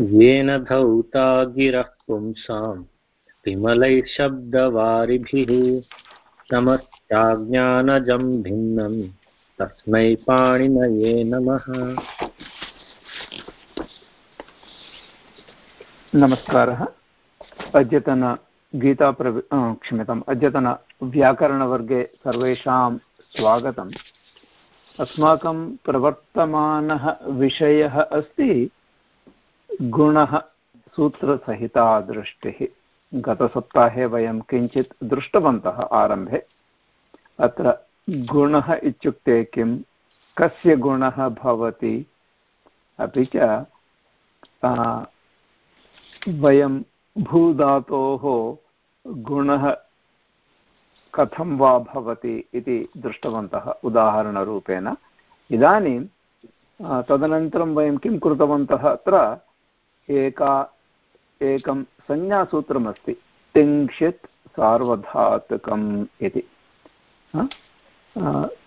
येन धौता गिरः पुंसां। विमलैः शब्दवारिभिः नमश्चाज्ञानजं भिन्नं। तस्मै पाणिनये नमः। नमस्कारः। अद्यतनगीताप्रवि क्षम्यताम्। अद्यतनव्याकरणवर्गे सर्वेषां स्वागतम्। अस्माकं प्रवर्तमानः विषयः अस्ति गुणः सूत्रसहिता दृष्टिः गतसप्ताहे वयं किञ्चित् दृष्टवन्तः आरम्भे। अत्र गुणः इत्युक्ते किं? कस्य गुणः भवति? अपि च वयं भूधातोः गुणः कथं वा भवति इति दृष्टवन्तः उदाहरणरूपेण। इदानीं तदनन्तरं वयं किं कृतवन्तः अत्र? एका, एकं संज्ञासूत्रमस्ति, तिङ्क्षित् सार्वधातुकम् इति।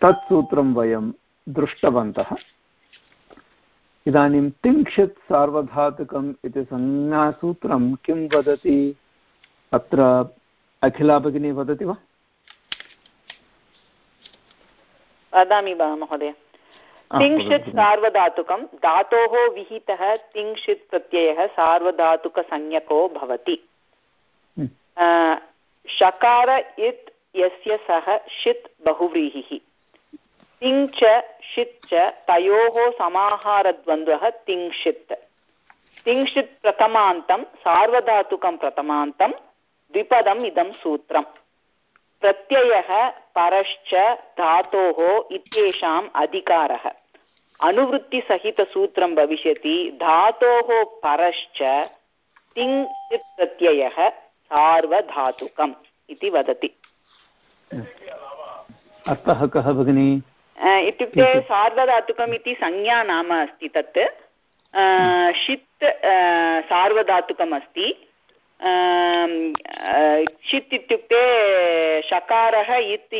तत् सूत्रं वयं दृष्टवन्तः। इदानीं तिङ्क्षित् सार्वधातुकम् इति संज्ञासूत्रं किं वदति? अत्र अखिला भगिनी वदति वा? वदामि वा, महोदय। तिङ्क्षित् सार्वधातुकं धातोः विहितः तिङ्क्षित् प्रत्ययः सार्वधातुकसंज्ञको भवति। हम्म। शकार इत् यस्य सः षित् बहुव्रीहिः। तिङ् च षित् च तयोः समाहारद्वन्द्वः तिङ्क्षित् तिङ्क्षित् प्रथमान्तं सार्वधातुकं प्रथमान्तं द्विपदम् इदं सूत्रम्। प्रत्ययः परश्च धातोः इत्येषाम् अधिकारः। अनुवृत्तिसहितसूत्रं भविष्यति धातोः परश्च तिङ् प्रत्ययः सार्वधातुकम् इति वदति। अर्थः कः भगिनि? इत्युक्ते सार्वधातुकम् इति संज्ञा नाम अस्ति तत्। षित् सार्वधातुकम् अस्ति। षित् इत्युक्ते शकारः इत्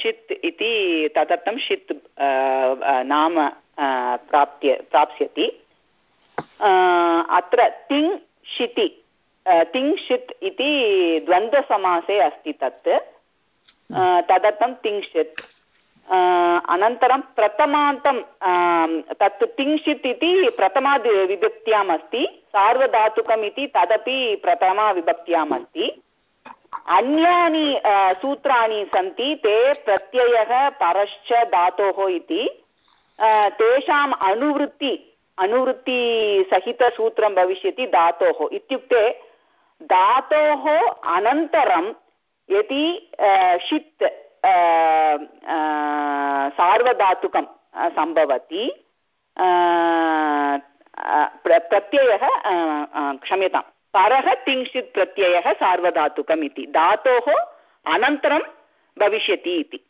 षित् इति तदर्थं षित् नाम प्राप्य प्राप्स्यति। अत्र तिङ् षिति तिङ् षित् इति द्वन्द्वसमासे अस्ति तत्। तदर्थं तिङ्क्षित् अनन्तरं प्रथमान्तं तत् तिङ्क्षित् इति प्रथमाविभक्त्याम् अस्ति सार्वधातुकम् इति तदपि प्रथमाविभक्त्याम् अस्ति अन्यानि सूत्राणि सन्ति ते प्रत्ययः परश्च धातोः इति तेषाम् अनुवृत्ति अनुवृत्तिसहितसूत्रं भविष्यति धातोः इत्युक्ते धातोः अनन्तरं यदि षित् सार्वधातुकं सम्भवति. प्रत्ययः क्षम्यतां परः तिंशित् प्रत्ययः सार्वधातुकम् इति. धातोः अनन्तरं भविष्यति इति।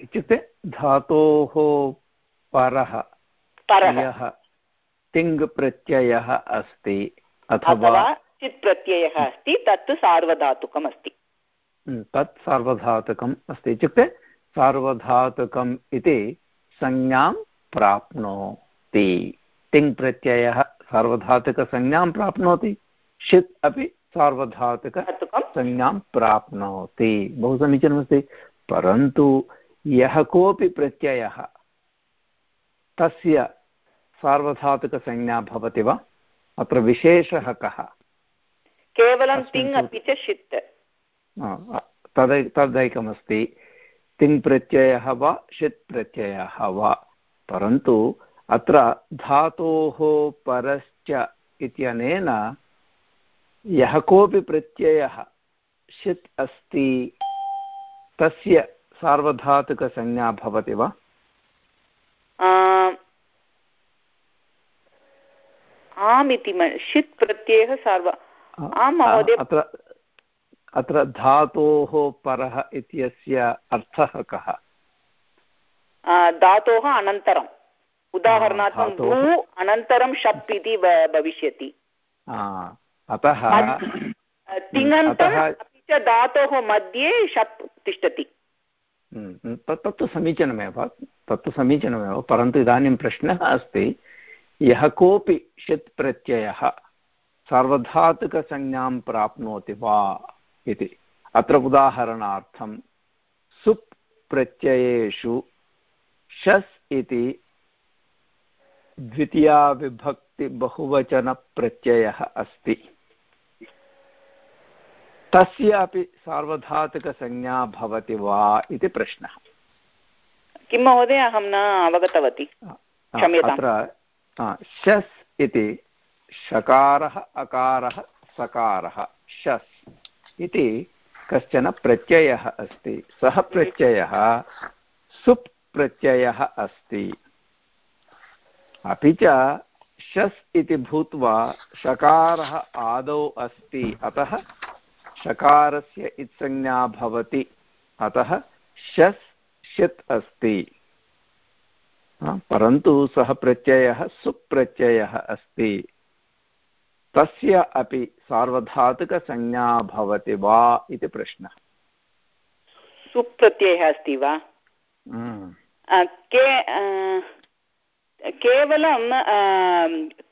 इत्युक्ते धातोः परः परः. तिङ् प्रत्ययः अस्ति अथवा चित् प्रत्ययः अस्ति तत् सार्वधातुकम् अस्ति. तत् सार्वधातुकम् अस्ति इत्युक्ते सार्वधातुकम् इति संज्ञां प्राप्नोति। तिङ् प्रत्ययः सार्वधातुकसंज्ञां प्राप्नोति षित् अपि सार्वधातुकसंज्ञां प्राप्नोति। बहु समीचीनमस्ति। परन्तु यः कोऽपि प्रत्ययः तस्य सार्वधातुकसंज्ञा भवति वा? अत्र विशेषः कः? केवलं तिङ् अपि च षित्। तदै तदैकमस्ति। तिङ् प्रत्ययः वा षित् प्रत्ययः वा। परन्तु अत्र धातोः परश्च इत्यनेन यः कोऽपि प्रत्ययः षित् अस्ति तस्य सार्वधातुकसंज्ञा भवति वा? आम् इति षित् प्रत्ययः सार्व आं महोदय। अत्र अत्र धातोः परः इत्यस्य अर्थः कः? धातोः अनन्तरम्। उदाहरणार्थं भू अनन्तरं शप् इति भविष्यति। अतः तिङन्तम् अपि च धातोः मध्ये शप् तिष्ठति। तत्तु समीचीनमेव तत्तु समीचीनमेव परन्तु इदानीं प्रश्नः अस्ति यः कोऽपि षित् प्रत्ययः सार्वधातुकसंज्ञां प्राप्नोति वा? इति। अत्र उदाहरणार्थं सुप् प्रत्ययेषु शस् इति द्वितीयाविभक्तिबहुवचनप्रत्ययः अस्ति। तस्य अपि सार्वधातुकसंज्ञा भवति वा इति प्रश्नः। किं महोदय अहं न अवगतवती। अत्र शस् इति शकारः अकारः सकारः शस् इति कश्चन प्रत्ययः अस्ति। सः प्रत्ययः, सुप् प्रत्ययः अस्ति। अपि च शस् इति भूत्वा शकारः आदौ अस्ति। अतः शकारस्य इत्संज्ञा भवति। अतः शस् षित् अस्ति। परन्तु सः प्रत्ययः सुप्रत्ययः अस्ति। तस्य अपि सार्वधातुकसंज्ञा भवति वा इति प्रश्नः। सुप्रत्ययः अस्ति वा? के केवलं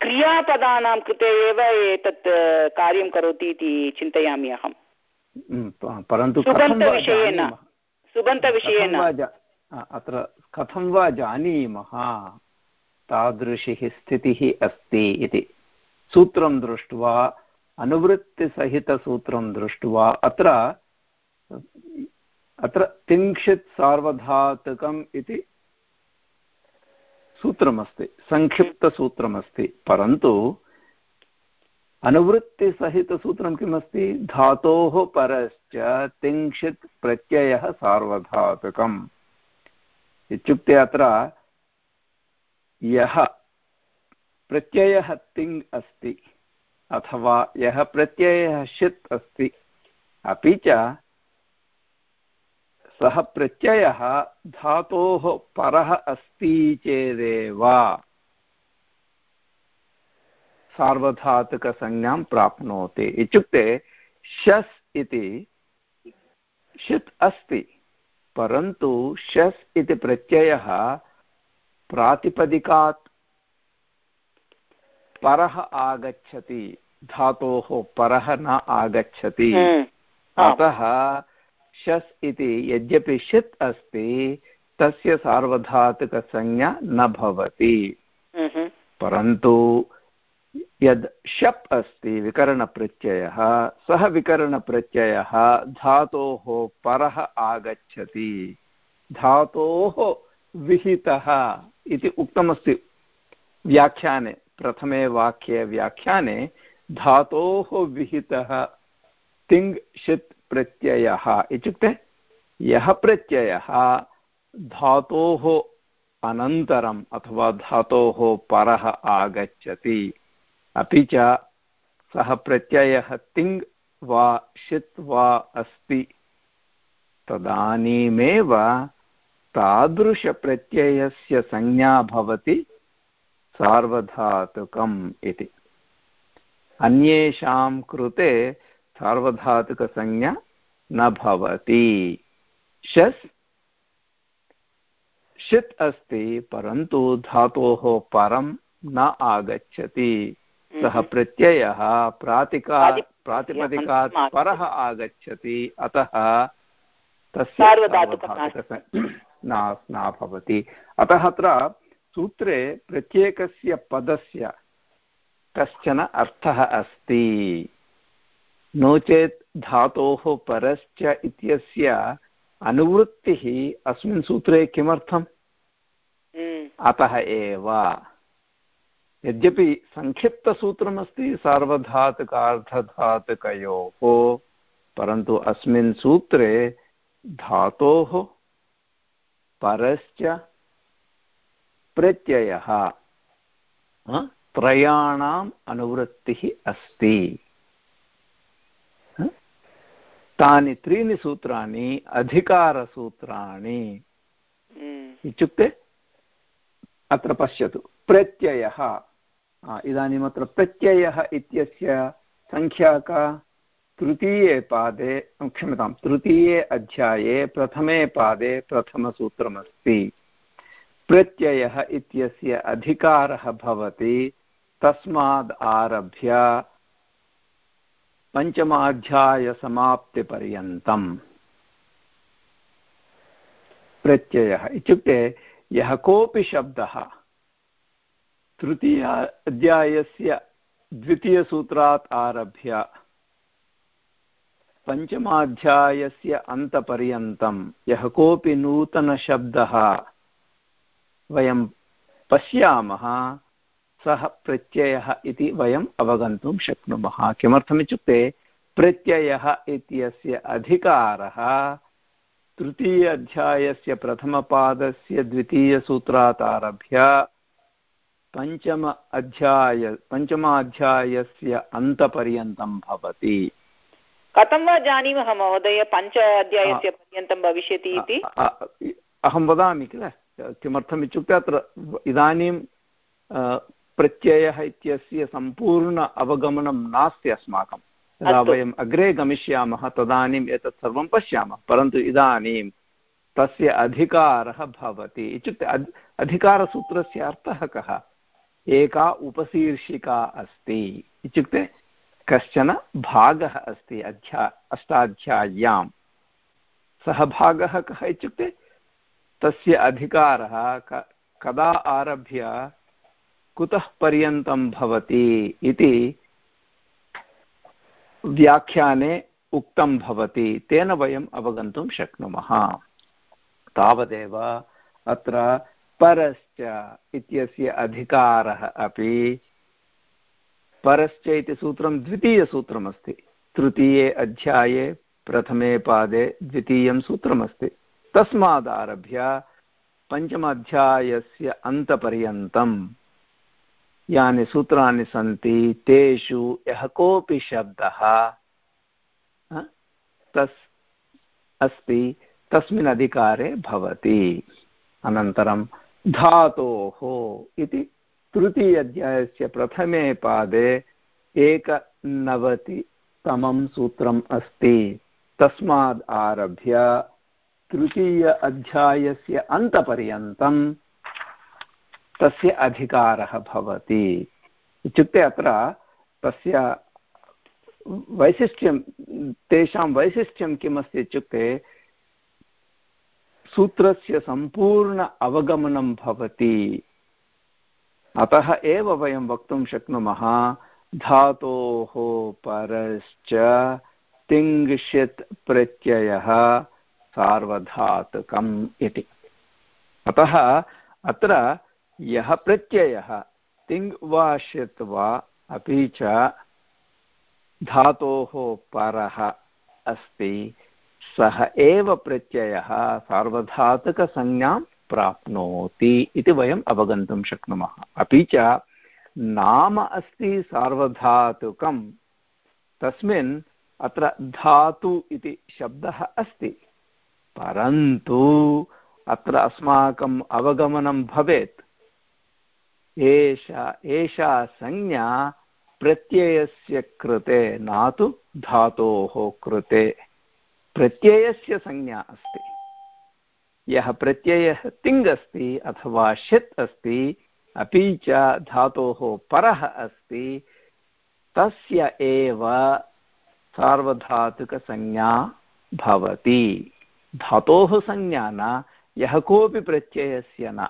क्रियापदानां कृते एव एतत् कार्यं करोति इति चिन्तयामि अहं। परन्तु सुबन्तविषयेन। सुबन्तविषयेन। अत्र कथं वा जानीमः? तादृशी स्थितिः अस्ति इति। सूत्रं दृष्ट्वा, अनुवृत्तिसहितसूत्रं दृष्ट्वा, अत्र अत्र तिंशित् सार्वधातुकम् इति सूत्रमस्ति, संक्षिप्तसूत्रमस्ति, परन्तु अनुवृत्तिसहितसूत्रं किमस्ति? धातोः परश्च तिंशित् प्रत्ययः सार्वधातुकम्। इत्युक्ते अत्र यः प्रत्ययः तिङ् अस्ति अथवा यः प्रत्ययः षित् अस्ति, अपि च सः प्रत्ययः धातोः परः अस्ति चेदेव। सार्वधातुकसंज्ञां प्राप्नोति। इत्युक्ते शस् इति षित् अस्ति, परन्तु शस् इति प्रत्ययः प्रातिपदिकात् परः आगच्छति। धातोः परः न आगच्छति। हम्म। अतः शस् इति यद्यपि षित् अस्ति तस्य सार्वधातुकसंज्ञा न भवति। हम्म। परन्तु यद् शप् अस्ति विकरणप्रत्ययः सः विकरणप्रत्ययः धातोः परः आगच्छति। धातोः विहितः इति उक्तमस्ति व्याख्याने। प्रथमे वाक्ये व्याख्याने धातोः विहितः तिङ् षित् प्रत्ययः इत्युक्ते यः प्रत्ययः धातोः अनन्तरम् अथवा धातोः परः आगच्छति, अपि च सः प्रत्ययः तिङ् वा षित् वा अस्ति, तदानीमेव तादृशप्रत्ययस्य संज्ञा भवति सार्वधातुकम् इति। अन्येषां कृते सार्वधातुकसंज्ञा न भवति। शस् षित् अस्ति परन्तु धातोः परं न आगच्छति। सः हम्म। प्रत्ययः प्रातिका प्राति- प्रातिपदिकात् परः आगच्छति अतः तस्य न भवति। अतः अत्र सूत्रे प्रत्येकस्य पदस्य कश्चन अर्थः अस्ति। नो चेत् धातोः परश्च इत्यस्य अनुवृत्तिः अस्मिन् सूत्रे किमर्थम्? हम्म। अतः एव। यद्यपि सङ्क्षिप्तसूत्रमस्ति सार्वधातुकार्धधातुकयोः परन्तु अस्मिन् सूत्रे धातोः परश्च प्रत्ययः? त्रयाणाम् अनुवृत्तिः अस्ति? तानि त्रीणि सूत्राणि अधिकारसूत्राणि। हम्म। इत्युक्ते अत्र पश्यतु। प्रत्ययः। आ, इदानीम् अत्र प्रत्ययः इत्यस्य सङ्ख्या का? तृतीये पादे क्षम्यतां तृतीये अध्याये प्रथमे पादे प्रथमसूत्रमस्ति। प्रत्ययः इत्यस्य अधिकारः भवति। तस्माद् आरभ्य पञ्चमाध्यायसमाप्तिपर्यन्तम्। प्रत्ययः इत्युक्ते यः कोऽपि शब्दः तृतीय अध्यायस्य द्वितीयसूत्रात् आरभ्य पञ्चमाध्यायस्य अन्तपर्यन्तं यः कोऽपि नूतनशब्दः वयं पश्यामः सः प्रत्ययः इति वयम् अवगन्तुं शक्नुमः। किमर्थमित्युक्ते प्रत्ययः इत्यस्य अधिकारः तृतीय अध्यायस्य प्रथमपादस्य द्वितीयसूत्रात् आरभ्य पञ्चम अध्याय पञ्चमाध्यायस्य अन्तपर्यन्तं भवति। कथं वा जानीमः महोदय? पञ्च अध्यायस्य पर्यन्तं भविष्यति इति? अहं वदामि किल? किमर्थम् इत्युक्ते अत्र इदानीं प्रत्ययः इत्यस्य सम्पूर्ण अवगमनं नास्ति अस्माकं. यदा वयम् अग्रे गमिष्यामः तदानीम् एतत् सर्वं पश्यामः परन्तु इदानीं तस्य अधिकारः भवति. इत्युक्ते अधिकारसूत्रस्य अर्थः कः? एका उपशीर्षिका अस्ति. इत्युक्ते कश्चन भागः अस्ति अध्या अष्टाध्याय्यां। सः भागः कः इत्युक्ते तस्य अधिकारः कदा आरभ्य कुतः पर्यन्तं भवति इति व्याख्याने उक्तं भवति। तेन वयम् अवगन्तुं शक्नुमः। तावदेव अत्र परश्च इत्यस्य अधिकारः अपि परश्च इति सूत्रं द्वितीयसूत्रमस्ति। तृतीये अध्याये प्रथमे पादे द्वितीयं सूत्रमस्ति। तस्मादारभ्य पञ्चमाध्यायस्य अन्तपर्यन्तं यानि सूत्राणि सन्ति, तेषु यः कोऽपि शब्दः तस् अस्ति, तस्मिन् अधिकारे भवति। अनन्तरं धातोः इति तृतीय अध्यायस्य प्रथमे पादे एकनवतितमं सूत्रम् अस्ति। तस्माद् आरभ्य तृतीय अध्यायस्य अन्तपर्यन्तं तस्य अधिकारः भवति। इत्युक्ते अत्र तस्य वैशिष्ट्यं, तेषां वैशिष्ट्यं किमस्ति इत्युक्ते सूत्रस्य सम्पूर्ण अवगमनं भवति। अतः एव वयं वक्तुं शक्नुमः, धातोः परश्च तिङ्षित् प्रत्ययः। सार्वधातुकम् इति। अतः अत्र यः प्रत्ययः, तिङ् वा षित् वा, अपि च धातोः परः अस्ति, सः एव प्रत्ययः सार्वधातुकसंज्ञां प्राप्नोति इति वयम् अवगन्तुं शक्नुमः। अपि च नाम अस्ति सार्वधातुकं तस्मिन् अत्र धातु इति शब्दः अस्ति। परन्तु अत्र अस्माकम् अवगमनं भवेत्। एषा एषा संज्ञा प्रत्ययस्य कृते न तु धातोः कृते। प्रत्ययस्य संज्ञा अस्ति। यः प्रत्ययः तिङ् अस्ति अथवा षित् अस्ति, अपि च धातोः परः अस्ति, तस्य एव सार्वधातुकसंज्ञा भवति। धातोः संज्ञा न, यः कोऽपि प्रत्ययस्य न।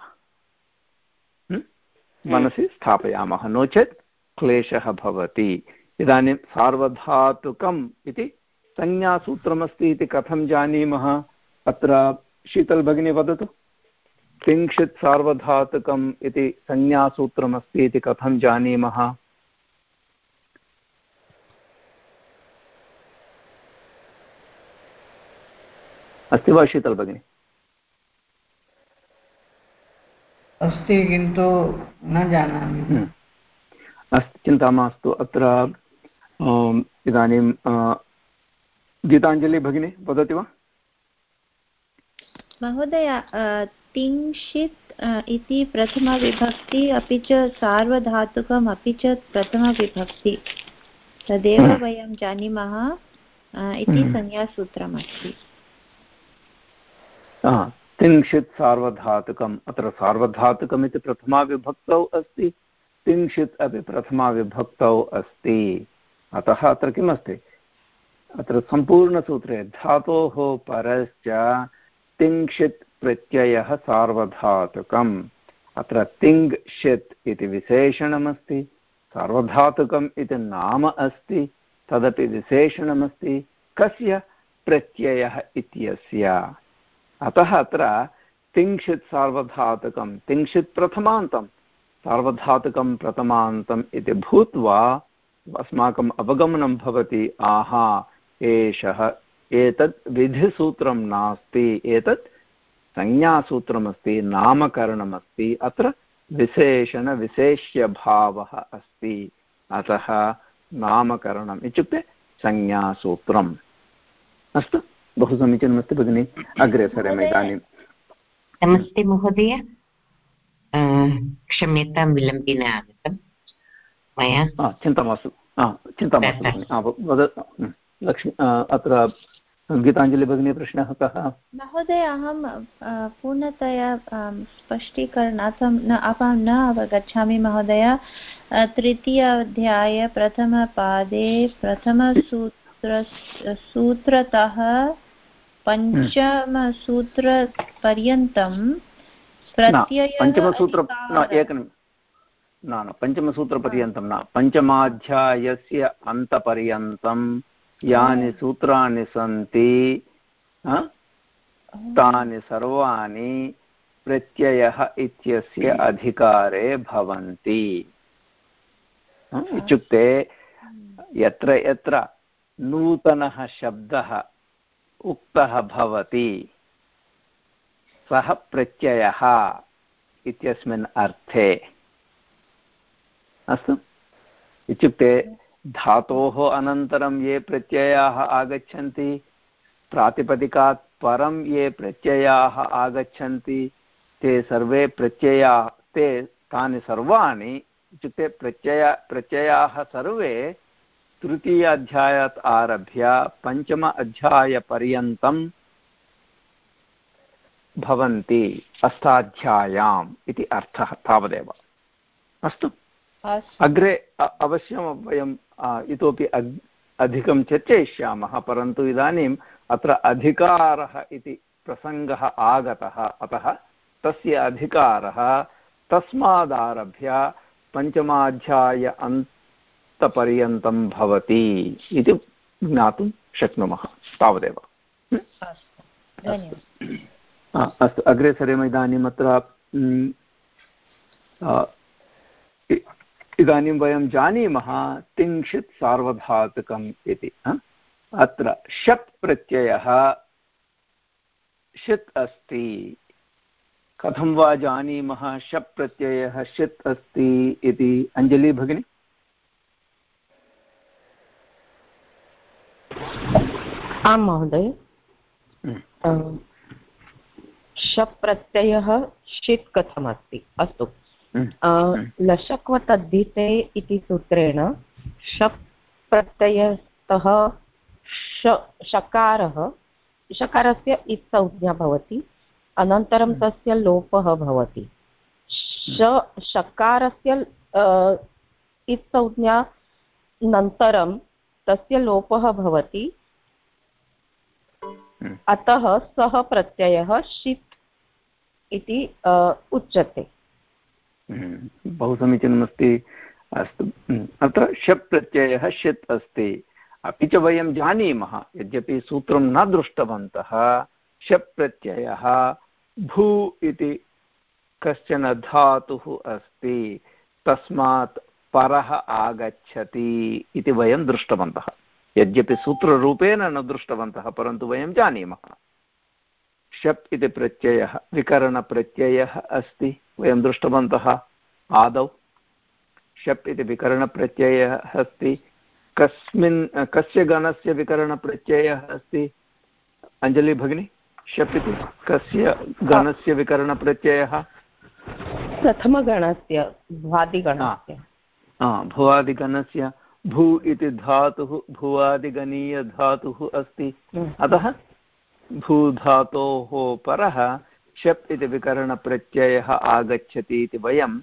मनसि स्थापयामः। नो चेत् क्लेशः भवति। इदानीं सार्वधातुकम् इति संज्ञासूत्रमस्ति इति कथं जानीमः? अत्र शीतल् वदतु। त्रिंशत् सार्वधातुकम् इति संज्ञासूत्रमस्ति इति कथं जानीमः? अस्ति वा शीतल भगिनि? अस्ति किन्तु न जानामि। हम्म। अस्तु चिन्ता मास्तु। अत्र इदानीं गीताञ्जलि भगिनी वदति वा? महोदय तिंशित् इति प्रथमविभक्ति अपि च सार्वधातुकम् अपि च प्रथमविभक्ति। तदेव वयं जानीमः इति संज्ञासूत्रमस्ति तिङ्क्षित् सार्वधातुकम्, अत्र सार्वधातुकम् इति प्रथमाविभक्तौ अस्ति तिङ्क्षित् अपि प्रथमाविभक्तौ अस्ति। अतः अत्र किमस्ति? अत्र सम्पूर्णसूत्रे, धातोः परश्च तिङ्क्षित् प्रत्ययः सार्वधातुकम्। अत्र तिङ् षित् इति विशेषणमस्ति, सार्वधातुकम् इति नाम अस्ति, तदपि विशेषणमस्ति। कस्य प्रत्ययः इत्यस्य? अतः अत्र तिङ्क्षित् सार्वधातुकं तिङ्क्षित् प्रथमान्तं, सार्वधातुकं प्रथमान्तम् इति भूत्वा अस्माकम् अवगमनं भवति, आहा, एषः, एतत् विधिसूत्रं नास्ति, एतत् संज्ञासूत्रमस्ति, नामकरणमस्ति, अत्र विशेषणविशेष्यभावः अस्ति, अतः नामकरणम् इत्युक्ते संज्ञासूत्रम्। अस्तु। बहु समीचीनमस्ति भगिनि। अग्रे सरेम इदानीं नमस्ते महोदय। क्षम्यतां विलम्बेन आगतं। मया? चिन्ता मास्तु। चिन्ता मास्तु वद लक्ष्मी अत्र गीताञ्जलि भगिनी प्रश्नः कः? महोदय अहं पूर्णतया स्पष्टीकरणार्थं न अहं न अवगच्छामि महोदय। तृतीय प्रथमपादे प्रथमसूत्र सूत्रतः पञ्चमसूत्रपर्यन्तं पञ्चमसूत्र न एकं न न पञ्चमसूत्रपर्यन्तं न पञ्चमाध्यायस्य अन्तपर्यन्तं यानि सूत्राणि सन्ति तानि सर्वाणि प्रत्ययः इत्यस्य अधिकारे भवन्ति। इत्युक्ते यत्र यत्र नूतनः शब्दः उक्तः भवति। सः प्रत्ययः इत्यस्मिन् अर्थे। अस्तु। इत्युक्ते धातोः अनन्तरं ये प्रत्ययाः आगच्छन्ति, प्रातिपदिकात् परं ये प्रत्ययाः आगच्छन्ति, ते सर्वे प्रत्ययाः, ते तानि सर्वाणि, इत्युक्ते प्रत्यय, प्रत्ययाः सर्वे तृतीय अध्यायात् आरभ्य पञ्चम अध्यायपर्यन्तं भवन्ति अष्टाध्याय्याम् इति अर्थः तावदेव। अस्तु। अग्रे अवश्यं वयम् इतोपि अधिकं चर्चयिष्यामः परन्तु इदानीम् अत्र अधिकारः इति प्रसङ्गः आगतः। अतः तस्य अधिकारः तस्मादारभ्य पञ्चमाध्याय अन्त पर्यन्तं भवति इति ज्ञातुं शक्नुमः तावदेव। अस्तु अग्रे सरेम इदानीम् अत्र इदानीं वयं जानीमः तिंशित् सार्वधातुकम् इति अत्र शप् प्रत्ययः षित् अस्ति। कथं वा जानीमः शप् प्रत्ययः षित् अस्ति इति? अञ्जलि भगिनी? आं महोदय हम्म। शप् प्रत्ययः षित् कथमस्ति अस्तु हम्म। हम्म। लशक्वतद्धिते इति सूत्रेण शप् प्रत्ययतः शकारः शकारस्य इत्संज्ञा भवति अनन्तरं तस्य लोपः भवति शकारस्य इत्संज्ञा अनन्तरं तस्य लोपः भवति। अतः सः प्रत्ययः षित् इति उच्यते। हम्म। बहु समीचीनमस्ति अस्तु। हम्म। अत्र शप् प्रत्ययः षित् अस्ति। अपि च वयं जानीमः यद्यपि सूत्रं न दृष्टवन्तः शप् प्रत्ययः भू इति कश्चन धातुः अस्ति तस्मात् परः आगच्छति इति वयं दृष्टवन्तः। यद्यपि सूत्ररूपेण न दृष्टवन्तः परन्तु वयं जानीमः। शप् इति प्रत्ययः विकरणप्रत्ययः अस्ति। वयं दृष्टवन्तः आदौ। शप् इति विकरणप्रत्ययः अस्ति। कस्मिन् कस्य गणस्य विकरणप्रत्ययः अस्ति? अञ्जलि भगिनी शप् इति कस्य गणस्य विकरणप्रत्ययः? प्रथमगणस्य भ्वादिगणस्य। भुवादिगणस्य भू इति धातुः भुवादिगणीयधातुः अस्ति। हम्म। अतः भूधातोः परः शप् इति विकरणप्रत्ययः आगच्छति इति वयम्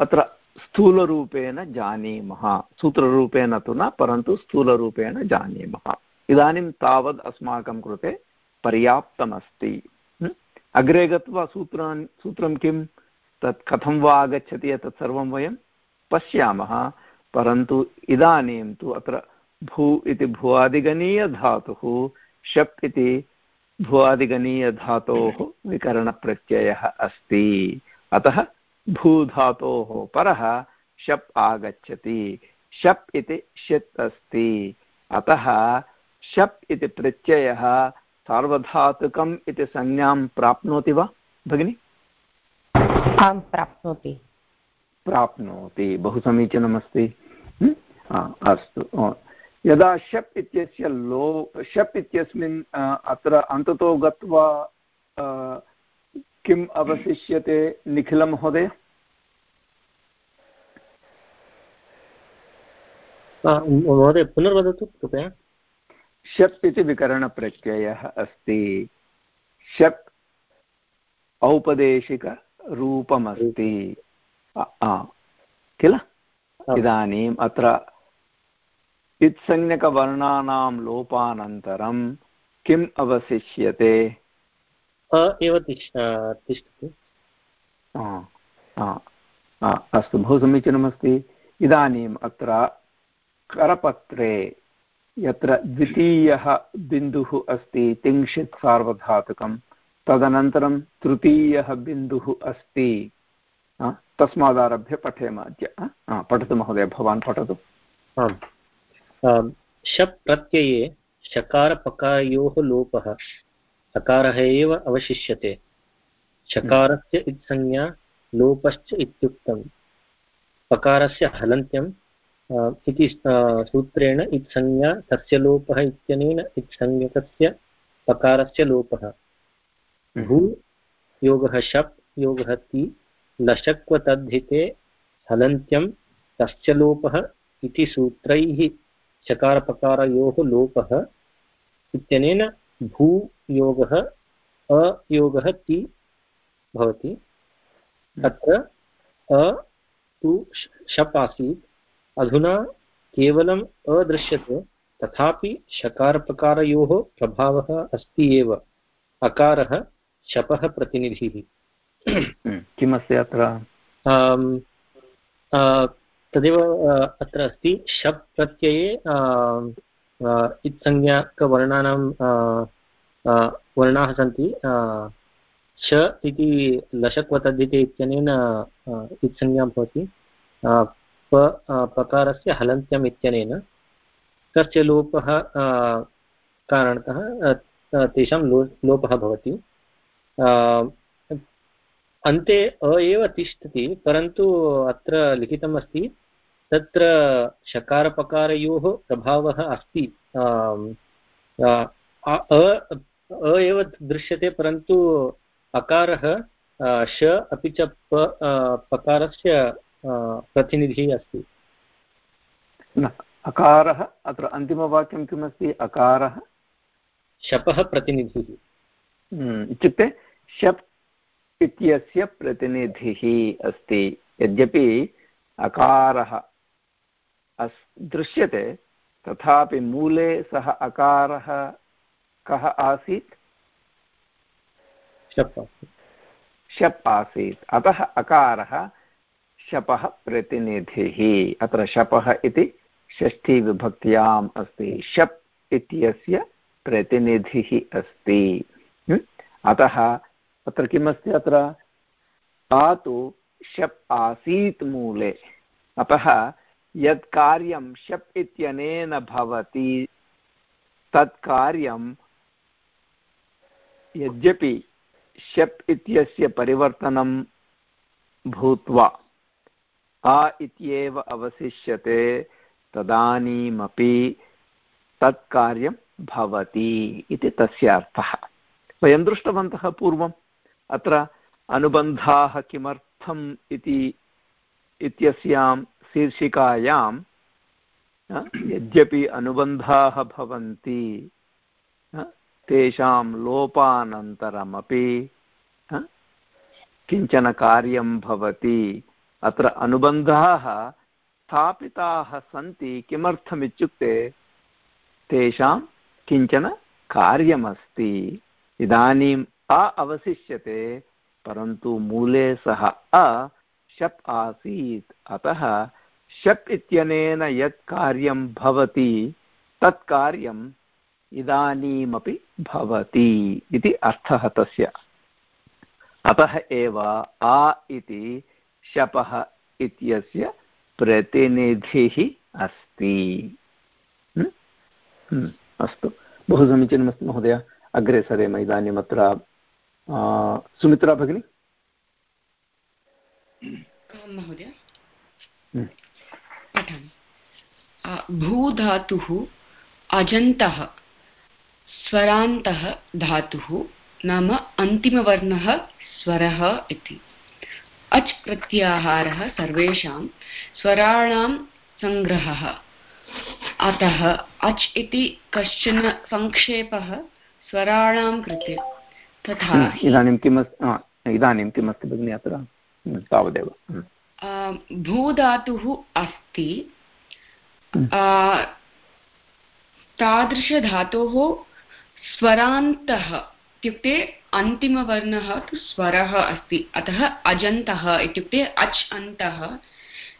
अत्र स्थूलरूपेण जानीमः। सूत्ररूपेण तु न परन्तु स्थूलरूपेण जानीमः। इदानीं तावद् अस्माकं कृते पर्याप्तमस्ति। अग्रे गत्वा सूत्रान् सूत्रं किं? तत् कथं वा आगच्छति एतत् सर्वं वयं पश्यामः। परन्तु इदानीं तु अत्र भू इति भुवादिगणीयधातुः, शप् इति भुवादिगणीयधातोः विकरणप्रत्ययः अस्ति। अतः भूधातोः परः शप् आगच्छति। शप् इति षित् अस्ति। अतः शप् इति प्रत्ययः सार्वधातुकम् इति संज्ञां प्राप्नोति वा, भगिनि? आं प्राप्नोति। प्राप्नोति बहु समीचीनमस्ति अस्तु। यदा शप् इत्यस्य लो शप् इत्यस्मिन् अत्र अन्ततो गत्वा किम् अवशिष्यते निखिलमहोदय महोदय पुनर्वदतु कृपया। शप् इति विकरणप्रत्ययः अस्ति। शप् औपदेशिकरूपमस्ति। किल इदानीम् अत्र इत्संज्ञकवर्णानां लोपानन्तरं किम् अवशिष्यते एव तिष्ठति अस्तु बहु समीचीनमस्ति इदानीम् अत्र करपत्रे यत्र द्वितीयः बिन्दुः अस्ति तिंशित् सार्वधातुकं तदनन्तरं तृतीयः बिन्दुः अस्ति तस्मादारभ्य पठेम अद्य पठतु महोदय भवान् पठतु. आम् शप् प्रत्यये शकारपकारयोः लोपः सकारः एव अवशिष्यते। शकारस्य इत्संज्ञा लोपश्च इत्युक्तं पकारस्य हलन्त्यं इति सूत्रेण इत्संज्ञा तस्य लोपः इत्यनेन इत्संज्ञकस्य पकारस्य लोपः। हम्म। भू योगः शप् योगः ति लशक्वतद्धिते हलन्त्यं तस्य लोपः इति सूत्रैः चकारपकारयोः लोपः इत्यनेन भूयोगः अयोगः ति भवति। हम्म। अत्र अ तु शप् आसीत्। अधुना केवलम् अदृश्यते तथापि शकारप्रकारयोः प्रभावः अस्ति एव। अकारः शपः प्रतिनिधिः। किमस्ति अत्र? तदेव अत्र अस्ति। शप् प्रत्यये इत्संज्ञकवर्णानां वर्णाः सन्ति। श इति लशक्वतद्धिते इत्यनेन इत्संज्ञा भवति। प पकारस्य हलन्त्यम् इत्यनेन। तस्य लोपः कारणतः तेषां लो, लोपः भवति। अन्ते अ एव तिष्ठति परन्तु अत्र लिखितम् अस्ति तत्र शकारपकारयोः प्रभावः अस्ति। अ एव दृश्यते परन्तु अकारः श अपि च पकारस्य प्रतिनिधिः अस्ति। अकारः अत्र अन्तिमवाक्यं किमस्ति? अकारः? शपः प्रतिनिधिः। इत्युक्ते शप् इत्यस्य प्रतिनिधिः अस्ति। यद्यपि अकारः अस् दृश्यते तथापि मूले सः अकारः कः आसीत्? शप् शप् आसीत्। अतः अकारः शपः प्रतिनिधिः। अत्र शपः इति षष्ठीविभक्त्याम् अस्ति। शप् इत्यस्य प्रतिनिधिः अस्ति। अतः अत्र किमस्ति अत्र? आ शप् आसीत् मूले। अतः यत् कार्यं शप् इत्यनेन भवति, तत् कार्यं यद्यपि शप् इत्यस्य परिवर्तनं भूत्वा आ इत्येव अवशिष्यते, तदानीमपि तत् कार्यं भवति इति तस्य अर्थः। वयं दृष्टवन्तः पूर्वम्। अत्र अनुबन्धाः किमर्थम् इति इत्यस्यां शीर्षिकायां यद्यपि अनुबन्धाः भवन्ति तेषां लोपानन्तरमपि किंचन कार्यं भवति। अत्र अनुबन्धाः स्थापिताः सन्ति किमर्थमित्युक्ते, तेषां किंचन कार्यमस्ति। इदानीम् अ अवशिष्यते, परन्तु मूले सः अ, शप् आसीत्। अतः शप् इत्यनेन यत् कार्यं भवति, तत् कार्यम् इदानीमपि भवति इति अर्थः तस्य। अतः एव आ इति शपः इत्यस्य प्रतिनिधिः अस्ति। अस्तु। बहु समीचीनमस्ति महोदय। अग्रे सरेम इदानीम् सुमित्रा भगिनी? महोदय। पठामि। भूधातुः अजन्तः स्वरान्तः धातुः नाम अन्तिमवर्णः स्वरः इति। अच् प्रत्याहारः सर्वेषां स्वराणां सङ्ग्रहः। अतः अच् इति कश्चन संक्षेपः स्वराणां कृते। तथा हम्म, इदानीं किमस्ति इदानीं किमस्ति भगिनि अत्र? हम्म, तावदेव। हम्म। भूधातुः अस्ति। तादृशधातोः स्वरान्तः इत्युक्ते अन्तिमवर्णः तु स्वरः अस्ति। अतः अजन्तः इत्युक्ते अच् अन्तः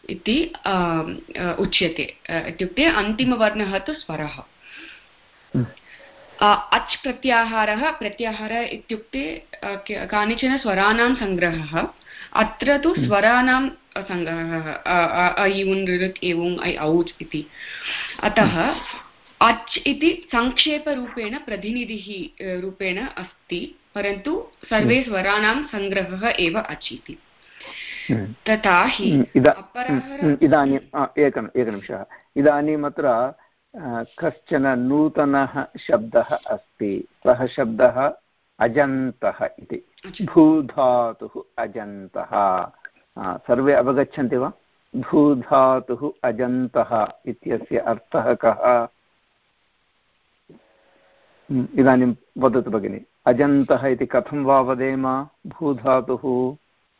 इति उच्यते। इत्युक्ते अन्तिमवर्णः तु स्वरः। अच् प्रत्याहारः प्रत्याहारः इत्युक्ते कानिचन स्वराणां सङ्ग्रहः। अत्र तु स्वराणां सङ्ग्रहः ऐ उन् ऋक् एवुङ् ऐ औच् इति। अतः अच् इति सङ्क्षेपरूपेण प्रतिनिधिः रूपेण अस्ति परन्तु सर्वे हम्म। स्वराणां सङ्ग्रहः एव अच् इति। हम्म। तथा हि हम्म, इदानीम् एकनिमिषः। इदानीम् अत्र कश्चन नूतनः शब्दः अस्ति। सः शब्दः अजन्तः इति। भूधातुः अजन्तः। सर्वे अवगच्छन्ति वा? भूधातुः अजन्तः इत्यस्य अर्थः कः? इदानीं वदतु भगिनि। अजन्तः इति कथं वा वदेम? भूधातुः?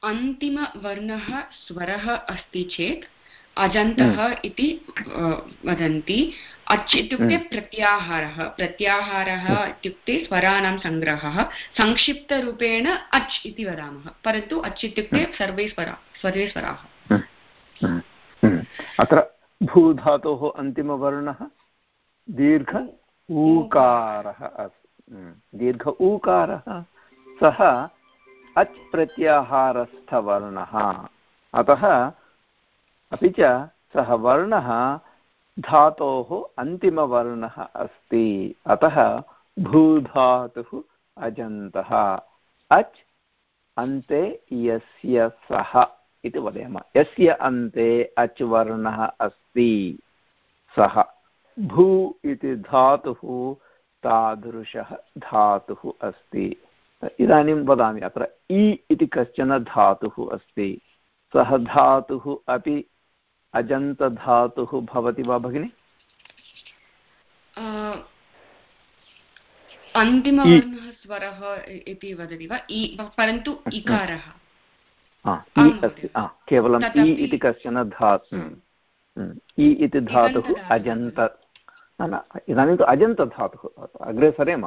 अन्तिमवर्णः स्वरः अस्ति चेत् अजन्तः इति वदन्ति। अच् इत्युक्ते प्रत्याहारः। प्रत्याहारः इत्युक्ते स्वराणां सङ्ग्रहः। संक्षिप्तरूपेण अच् इति वदामः। परन्तु अच् इत्युक्ते सर्वे स्वरा सर्वे स्वराः। अत्र भूधातोः अन्तिमवर्णः दीर्घ ऊकारः अस्ति दीर्घ ऊकारः सः अच् प्रत्याहारस्थवर्णः। अतः अपि च सः वर्णः धातोः अन्तिमवर्णः अस्ति। अतः भूधातुः अजन्तः। अच् अन्ते यस्य सः इति वदेम। यस्य अन्ते अच् वर्णः अस्ति। सः। भू इति धातुः तादृशः धातुः अस्ति। इदानीं वदामि अत्र। इ इति कश्चन धातुः अस्ति। सः धातुः अपि अजन्तधातुः भवति वा भगिनि? अन्तिमवर्णः स्वरः इति वदति वा? परन्तु इकारः। केवलम् इ इति कश्चन धातु। इ इति धातुः अजन्त न न इदानीं तु अजन्तधातुः अग्रे सरेम।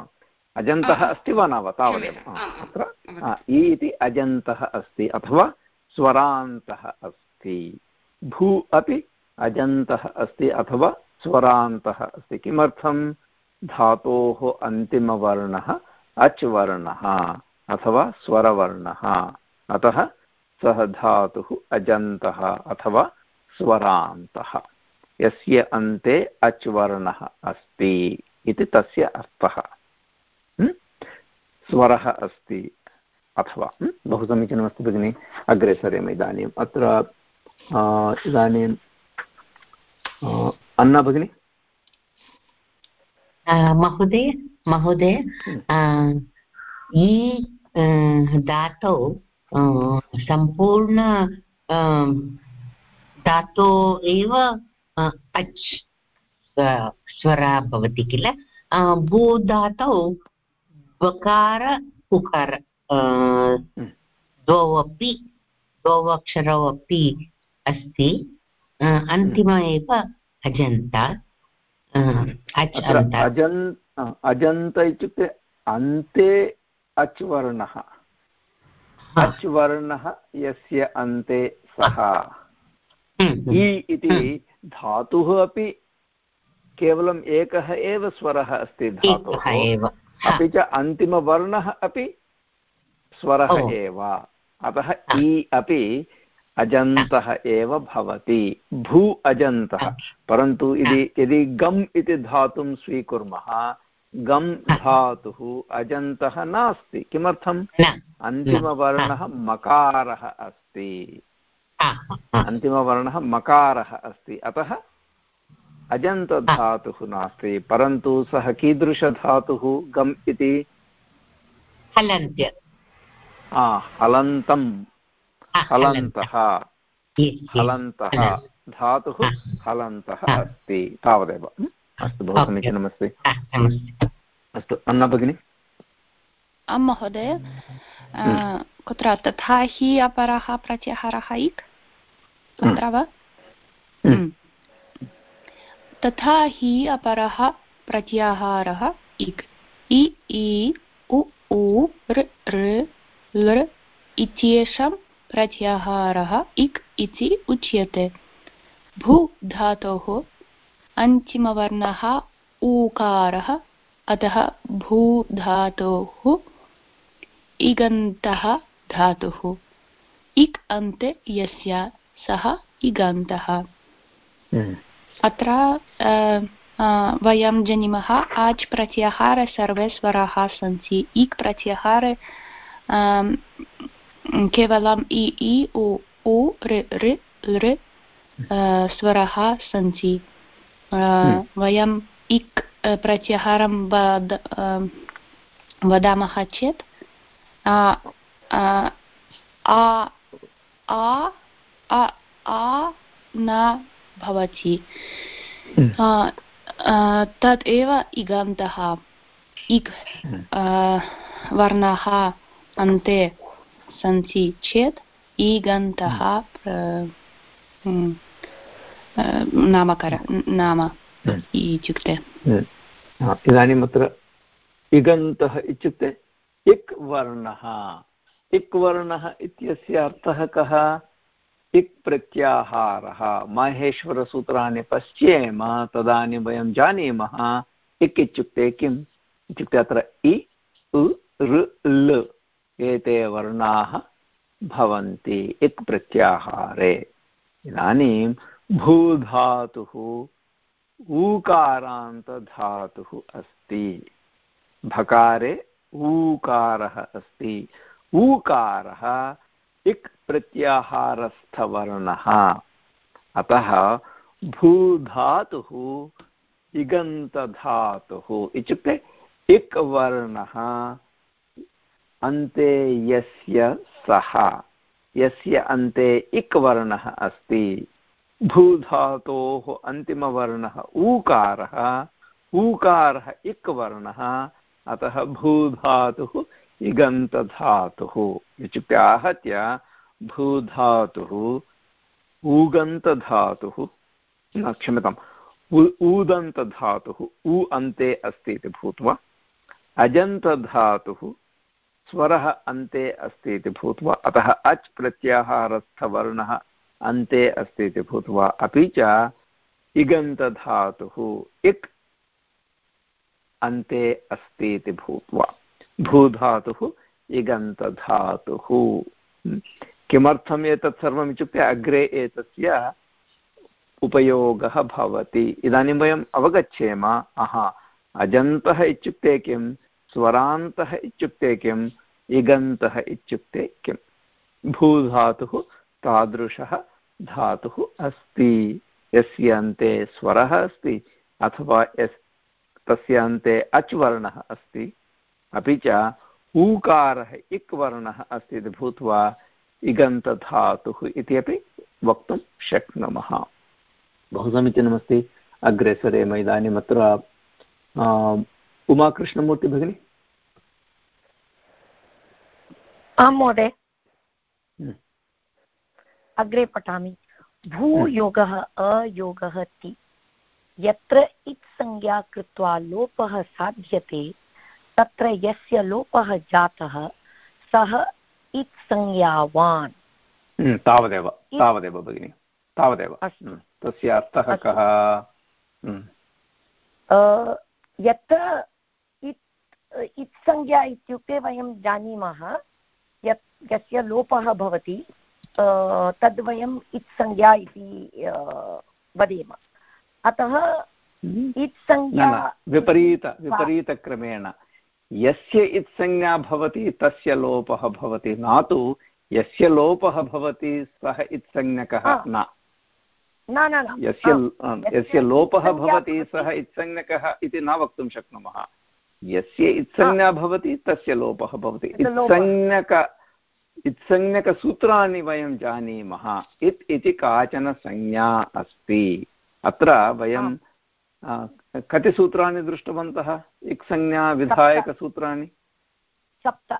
अजन्तः अस्ति वा न वा? तावदेव। अत्र इ इति अजन्तः अस्ति अथवा स्वरान्तः अस्ति। भू अपि अजन्तः अस्ति अथवा स्वरान्तः अस्ति। किमर्थं? धातोः अन्तिमवर्णः अच् वर्णः अथवा स्वरवर्णः। अतः सः धातुः अजन्तः अथवा स्वरान्तः। यस्य अन्ते अच् वर्णः अस्ति इति तस्य अर्थः। स्वरः अस्ति अथवा। बहु समीचीनमस्ति भगिनि। अग्रे सरेम इदानीम्। अत्र इदानीं अन्ना भगिनि महोदय महोदय ई धातौ सम्पूर्ण धातो एव अच् स्वरा भवति किल भूधातौ बकार उकार द्वौ अपि द्वौ अक्षरौ अपि अस्ति। अन्तिम एव अजन्त। अजन् अजन्त इत्युक्ते अन्ते अच् वर्णः अच् वर्णः यस्य अन्ते सः। हम्म, हम्म। इ इति धातुः अपि केवलम् एकः एव स्वरः अस्ति धातुः। अपि च अन्तिमवर्णः अपि स्वरः एव। अतः इ अपि अजन्तः एव भवति। भू अजन्तः। परन्तु यदि यदि गम् इति धातुं स्वीकुर्मः गम् धातुः अजन्तः नास्ति। किमर्थम्? अन्तिमवर्णः मकारः अस्ति। अन्तिमवर्णः मकारः अस्ति। अतः अजन्तधातुः नास्ति। परन्तु सः कीदृशधातुः गम् इति? हलन्त्य। हलन्तं हलन्तः। हलन्तः। धातुः हलन्तः अस्ति। तावदेव। अस्तु बहु समीचीनमस्ति अस्तु अन्ना भगिनि। आं महोदय कुत्र तथा हि अपरः प्रत्याहारः इक्? तत्र वा? तथा हि अपरः प्रत्याहारः इक्। इ इ उ उ ऋ ऋ लृ इत्येषं प्रत्याहारः इक् इति उच्यते। भू धातोः अन्तिमवर्णः ऊकारः अतः भूधातोः इगन्तः धातुः। इक् अन्ते यस्य सः इगन्तः। हम्म। अत्र वयं जानीमः आच् प्रत्याहारे सर्वे स्वराः सन्ति। इक् प्रत्याहारे केवलम् इ इ उ उ ऋ लृ स्वराः सन्ति। वयम् इक् प्रत्याहारं वद वदामः चेत् आ आ न भवति। तत् एव इगन्तः। इक् वर्णाः अन्ते। सन्ति चेत् ईगन्तः नामकर नाम इत्युक्ते इदानीम् अत्र इगन्तः इत्युक्ते इक् वर्णः इक् वर्णः इत्यस्य अर्थः कः इक् प्रत्याहारः माहेश्वरसूत्राणि पश्येम तदानीं वयं जानीमः इक् इत्युक्ते किम् इत्युक्ते अत्र इ उ ऋ लृ एते वर्णाः भवन्ति इक् प्रत्याहारे। इदानीं भूधातुः, ऊकारान्तधातुः अस्ति। भकारे ऊकारः अस्ति। ऊकारः इक् प्रत्याहारस्थवर्णः। अतः भूधातुः, इगन्तधातुः इत्युक्ते इक् वर्णः अन्ते यस्य सः। यस्य अन्ते इक् वर्णः अस्ति। भूधातोः अन्तिमवर्णः ऊकारः। ऊकारः इक् वर्णः अतः भूधातुः इगन्तधातुः। इत्युक्ते आहत्य भूधातुः, ऊगन्तधातुः न क्षम्यताम्। ऊदन्तधातुः, उ अन्ते अस्ति इति भूत्वा अजन्तधातुः स्वरः अन्ते अस्ति इति भूत्वा अतः अच् प्रत्याहारस्थवर्णः अन्ते अस्ति इति भूत्वा अपि च इगन्तधातुः इक् अन्ते अस्ति इति भूत्वा भूधातुः इगन्तधातुः किमर्थम् एतत् सर्वम् इत्युक्ते अग्रे एतस्य उपयोगः भवति। इदानीं वयम् अवगच्छेम अहा अजन्तः इत्युक्ते किं? स्वरान्तः इत्युक्ते किम् इगन्तः इत्युक्ते किं भूधातुः तादृशः धातुः अस्ति। यस्य अन्ते स्वरः अस्ति अथवा यस् तस्य अन्ते अच् वर्णः अस्ति। अपि च ऊकारः इक् वर्णः अस्ति इति भूत्वा इगन्तधातुः इति अपि वक्तुं शक्नुमः। बहु समीचीनमस्ति। अग्रे सरेम इदानीम् उमाकृष्णमूर्ति भगिनि? आं महोदय। अग्रे पठामि। भूयोगः अयोगः ति यत्र इत्संज्ञा कृत्वा लोपः साध्यते तत्र यस्य लोपः जातः सः इत्संज्ञावान्। हम्म, तावदेव तावदेव भगिनि तावदेव। हम्म, तस्य अर्थः कः? हम्म। यत्र इत् इत्संज्ञा इत्युक्ते वयं जानीमः यस्य लोपः भवति तद् वयम् इत्संज्ञा इति वदेम। अतः इत्संज्ञा विपरीत विपरीतक्रमेण। यस्य इत्संज्ञा भवति तस्य लोपः भवति न तु यस्य लोपः भवति सः इत्संज्ञकः न। यस्य यस्य लोपः भवति सः इत्संज्ञकः इति न वक्तुं शक्नुमः। यस्य इत्संज्ञा भवति तस्य लोपः भवति। इत्संज्ञक इत्संज्ञकसूत्राणि वयं जानीमः। इत् इति काचन संज्ञा अस्ति। अत्र वयं कति सूत्राणि दृष्टवन्तः? इक्संज्ञा विधायकसूत्राणि सप्त।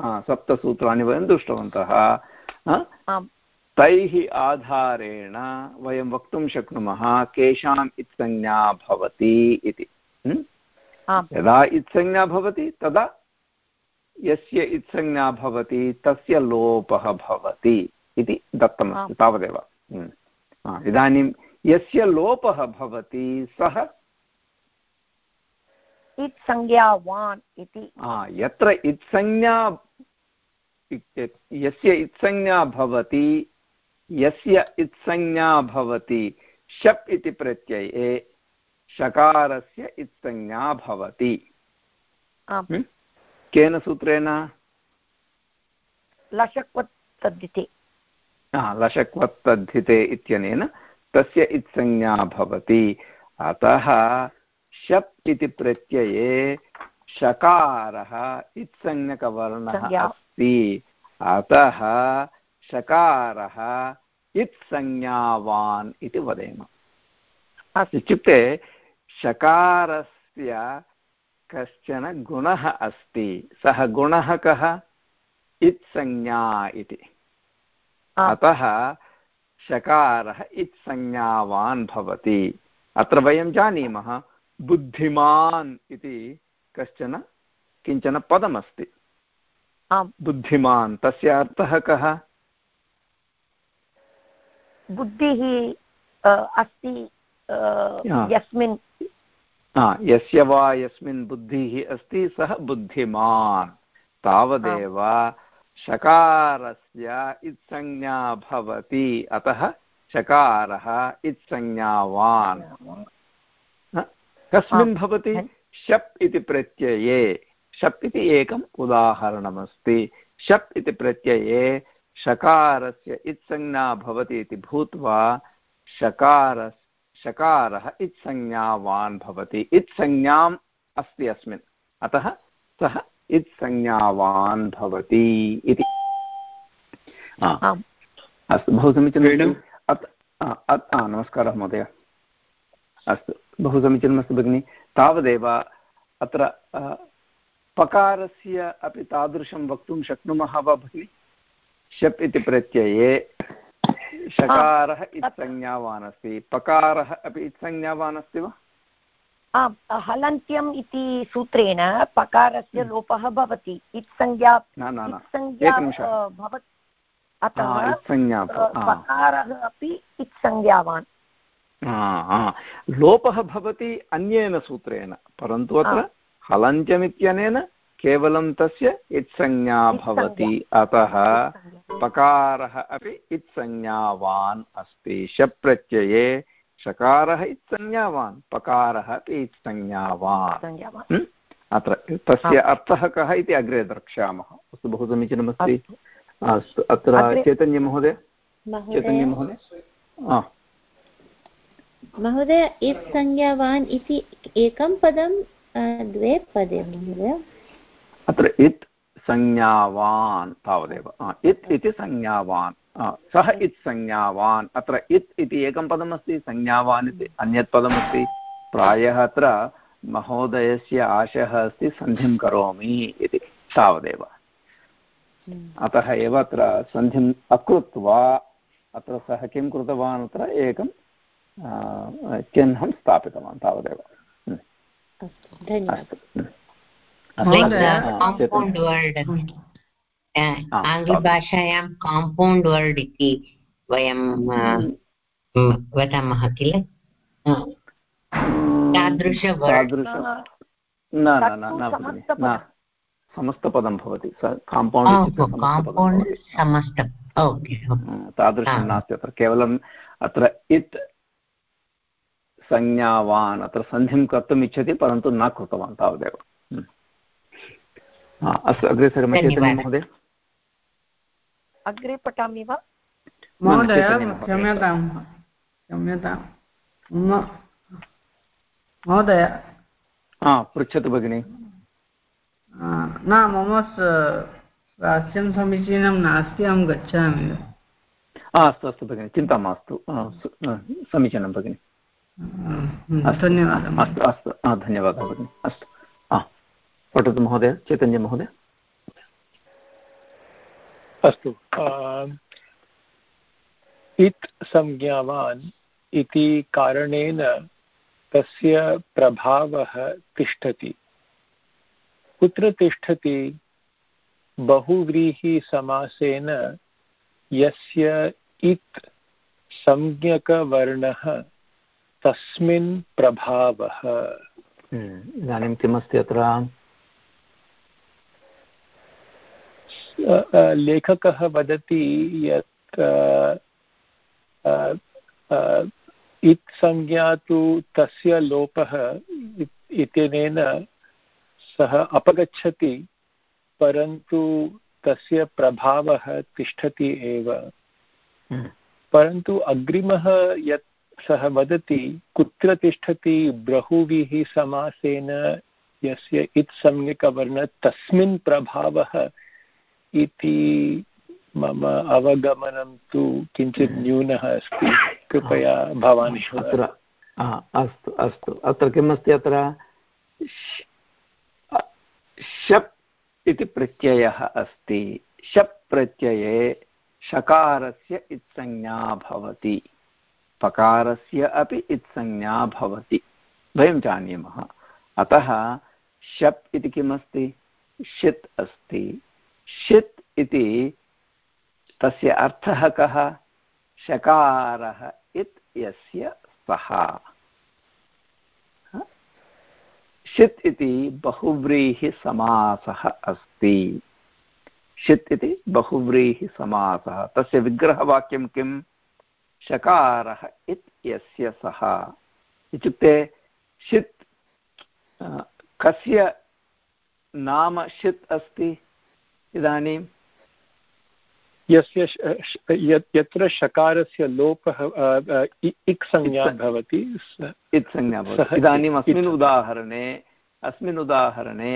सप्तसूत्राणि वयं दृष्टवन्तः। तैः आधारेण वयं वक्तुं शक्नुमः केषाम् इत्संज्ञा भवति इति। यदा इत्संज्ञा भवति तदा यस्य इत्संज्ञा भवति तस्य लोपः भवति इति दत्तमस्ति तावदेव। इदानीं यस्य लोपः भवति सः? इत्संज्ञावान् इति। यत्र इत्संज्ञा यस्य इत्संज्ञा भवति यस्य इत्संज्ञा भवति शप् इति प्रत्यये शकारस्य इत्संज्ञा भवति। केन सूत्रेण? लशक्वत्तद्धिते। लशक्वत्तद्धिते इत्यनेन तस्य इत्संज्ञा भवति। अतः शप् इति प्रत्यये शकारः इत्संज्ञकवर्णः अस्ति। अतः शकारः इत्संज्ञावान् इति वदेम। इत्युक्ते शकारस्य कश्चन गुणः अस्ति। सः गुणः कः? इत्संज्ञा इति। अतः शकारः इत्संज्ञावान् भवति। अत्र वयं जानीमः बुद्धिमान् इति कश्चन किंचन पदमस्ति। बुद्धिमान् तस्य अर्थः कः? बुद्धिः अस्ति यस्मिन् यस्य वा यस्मिन् बुद्धिः अस्ति सः बुद्धिमान् तावदेव शकारस्य इत्संज्ञा भवति अतः शकारः इत्संज्ञावान् कस्मिन् भवति शप् इति प्रत्यये शप् इति एकम् उदाहरणमस्ति शप् इति प्रत्यये शकारस्य इत्संज्ञा भवति इति भूत्वा शकार शकारः इत्संज्ञावान् भवति। इत्संज्ञाम् अस्ति अस्मिन्। अतः सः इत्संज्ञावान् भवति इति। अस्तु बहु समीचीनं नमस्कारः महोदय। अस्तु बहु समीचीनमस्ति भगिनि। तावदेव अत्र पकारस्य अपि तादृशं वक्तुं शक्नुमः वा भगिनि? शप् इति प्रत्यये। शकारः इत्संज्ञावान् अस्ति पकारः अपि इत्संज्ञावान् अस्ति वा? आम् हलन्त्यम् इति सूत्रेण पकारस्य हम्म। लोपः भवति। इत्संज्ञा अतः पकारः अपि इत्संज्ञावान्। लोपः भवति अन्येन सूत्रेण। परन्तु अत्र हलन्त्यमित्यनेन केवलं तस्य इत्संज्ञा भवति। अतः पकारः अपि इत्संज्ञावान् अस्ति। शप्रत्यये शकारः इत्संज्ञावान् पकारः अपि इत्संज्ञावान्। अत्र तस्य अर्थः कः इति अग्रे द्रक्ष्यामः। अस्तु बहु समीचीनमस्ति। अस्तु। अत्र चैतन्यमहोदय? चैतन्यमहोदय? महोदय इत् संज्ञावान् इति एकं पदं द्वे पदे महोदय। अत्र इत् संज्ञावान् तावदेव। इत् इति संज्ञावान्। सः इत् संज्ञावान्। अत्र इत् इति एकं पदमस्ति संज्ञावान् इति अन्यत् पदमस्ति। प्रायः अत्र महोदयस्य आशयः अस्ति सन्धिं करोमि इति तावदेव। हम्म। अतः एव अत्र सन्धिम् अकृत्वा अत्र सः किं कृतवान् अत्र एकं चिह्नं स्थापितवान् तावदेव। काम्पौण्ड् वर्ड् आङ्ग्लभाषायां काम्पौण्ड् वर्ड् इति वयं वदामः किल तादृश न न न समस्तपदं भवति काम्पौण्ड् काम्पौण्ड् समस्त तादृशं नास्ति अत्र केवलम् अत्र इत् संज्ञावान् अत्र सन्धिं कर्तुम् इच्छति परन्तु न कृतवान् तावदेव अस्तु अग्रे सरामः महोदय। अग्रे पठामि वा? महोदय क्षम्यतां क्षम्यतां। महोदय। पृच्छतु भगिनि। न मम स्वास्थ्यं समीचीनं नास्ति अहं गच्छामि। अस्तु अस्तु भगिनि चिन्ता मास्तु। समीचीनं भगिनि। धन्यवादः। अस्तु अस्तु धन्यवादः भगिनि अस्तु। पठतु महोदय चैतन्य महोदय। अस्तु इत् संज्ञावान् इति कारणेन तस्य प्रभावः तिष्ठति। कुत्र तिष्ठति? बहुव्रीहिसमासेन यस्य इत् संज्ञकवर्णः तस्मिन् प्रभावः। इदानीं किमस्ति अत्र? लेखकः वदति यत् इत् संज्ञा तु तस्य लोपः इत्यनेन सः अपगच्छति परन्तु तस्य प्रभावः तिष्ठति एव हम्म। परन्तु अग्रिमः यत् सः वदति कुत्र तिष्ठति बहुभिः समासेन यस्य इत् सम्यक् तस्मिन् प्रभावः इति मम अवगमनं तु किञ्चित् न्यूनः अस्ति कृपया भवान् अत्र अस्तु अस्तु। अत्र किम् अस्ति अत्र शप् इति प्रत्ययः अस्ति। शप् प्रत्यये शकारस्य इत्संज्ञा भवति। पकारस्य अपि इत्संज्ञा भवति। वयं जानीमः। अतः शप् इति किमस्ति? षित् अस्ति। षित् इति तस्य अर्थः कः शकारः इत् यस्य सः षित् इति बहुव्रीहिसमासः अस्ति षित् इति बहुव्रीहिसमासः तस्य विग्रहवाक्यं किं शकारः इत् यस्य सः इत्युक्ते षित् कस्य नाम षित् अस्ति इदानीं यस्य यत्र शकारस्य लोपः इक् संज्ञा भवति इत् संज्ञा भवति। इदानीम् अस्मिन् उदाहरणे अस्मिन् उदाहरणे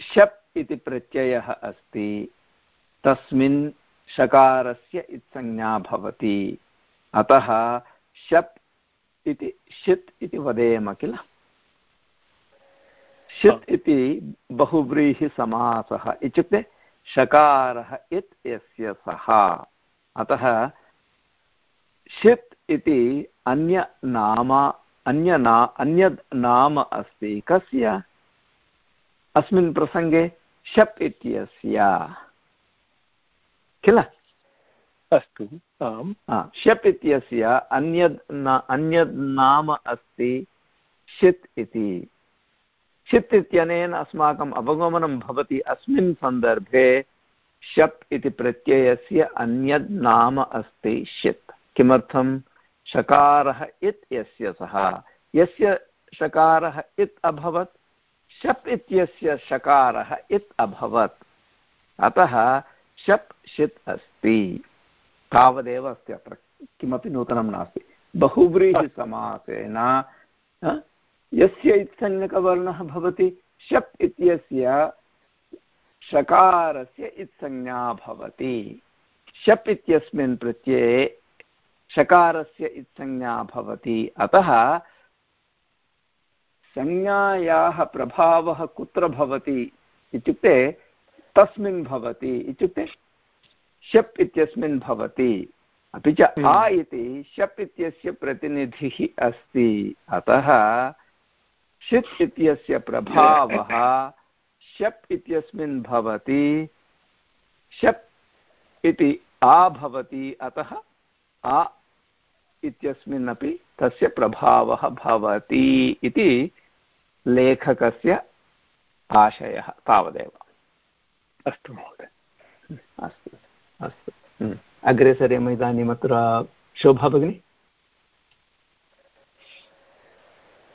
शप् इति प्रत्ययः अस्ति। तस्मिन् शकारस्य इत्संज्ञा भवति। अतः शप् इति षित् इति वदेम किल? षित् इति बहुव्रीहिसमासः इत्युक्ते शकारः इत् यस्य सः। अतः षित् इति अन्यनाम अन्यना अन्यद् नाम अस्ति। कस्य? अस्मिन् प्रसङ्गे शप् इत्यस्य। किल? अस्तु आम्। शप् इत्यस्य अन्यद् अन्यद् नाम अस्ति षित् इति। षित् इत्यनेन अस्माकम् अवगमनं भवति। अस्मिन् सन्दर्भे शप् इति प्रत्ययस्य अन्यद् नाम अस्ति षित् किमर्थं? शकारः इत् यस्य सः। यस्य शकारः इत् अभवत्, शप् इत्यस्य शकारः इत् अभवत्। अतः शप् षित् अस्ति। तावदेव अस्ति अत्र। किमपि नूतनं नास्ति। बहुव्रीहिसमासेन यस्य इत्संज्ञकवर्णः भवति शप् इत्यस्य शकारस्य इत्संज्ञा भवति। शप् इत्यस्मिन् प्रत्यये शकारस्य इत्संज्ञा भवति। अतः संज्ञायाः प्रभावः कुत्र भवति इत्युक्ते तस्मिन् भवति इत्युक्ते शप् इत्यस्मिन् भवति। अपि च आ इति शप् इत्यस्य प्रतिनिधिः अस्ति। अतः षित् इत्यस्य प्रभावः शप् इत्यस्मिन् भवति शप् इति आ भवति अतः आ इत्यस्मिन्नपि तस्य प्रभावः भवति इति लेखकस्य आशयः तावदेव। अस्तु महोदय। अस्तु। अस्तु। अग्रे सरेम इदानीम् अत्र शोभा भगिनी?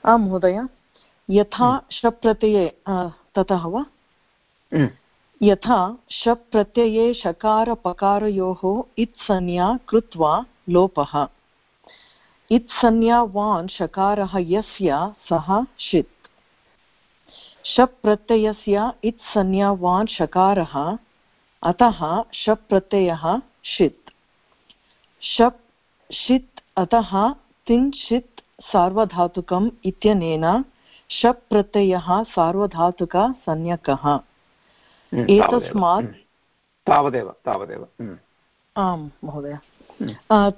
आं महोदय। यथा शप् प्रत्यये ततः वा? यथा शप् प्रत्यये शकारपकारयोः इत्संज्ञा कृत्वा लोपः। इत्संज्ञावान् शकारः यस्य सः षित्। शप् प्रत्ययस्य इत्संज्ञावान् शकारः अतः शप् प्रत्ययः षित्। शप् षित् अतः तिङ्षित् सार्वधातुकम् इत्यनेन शप् प्रत्ययः सार्वधातुकसंज्ञकः एतस्मात् तावदेव। तावदेव आम् महोदय।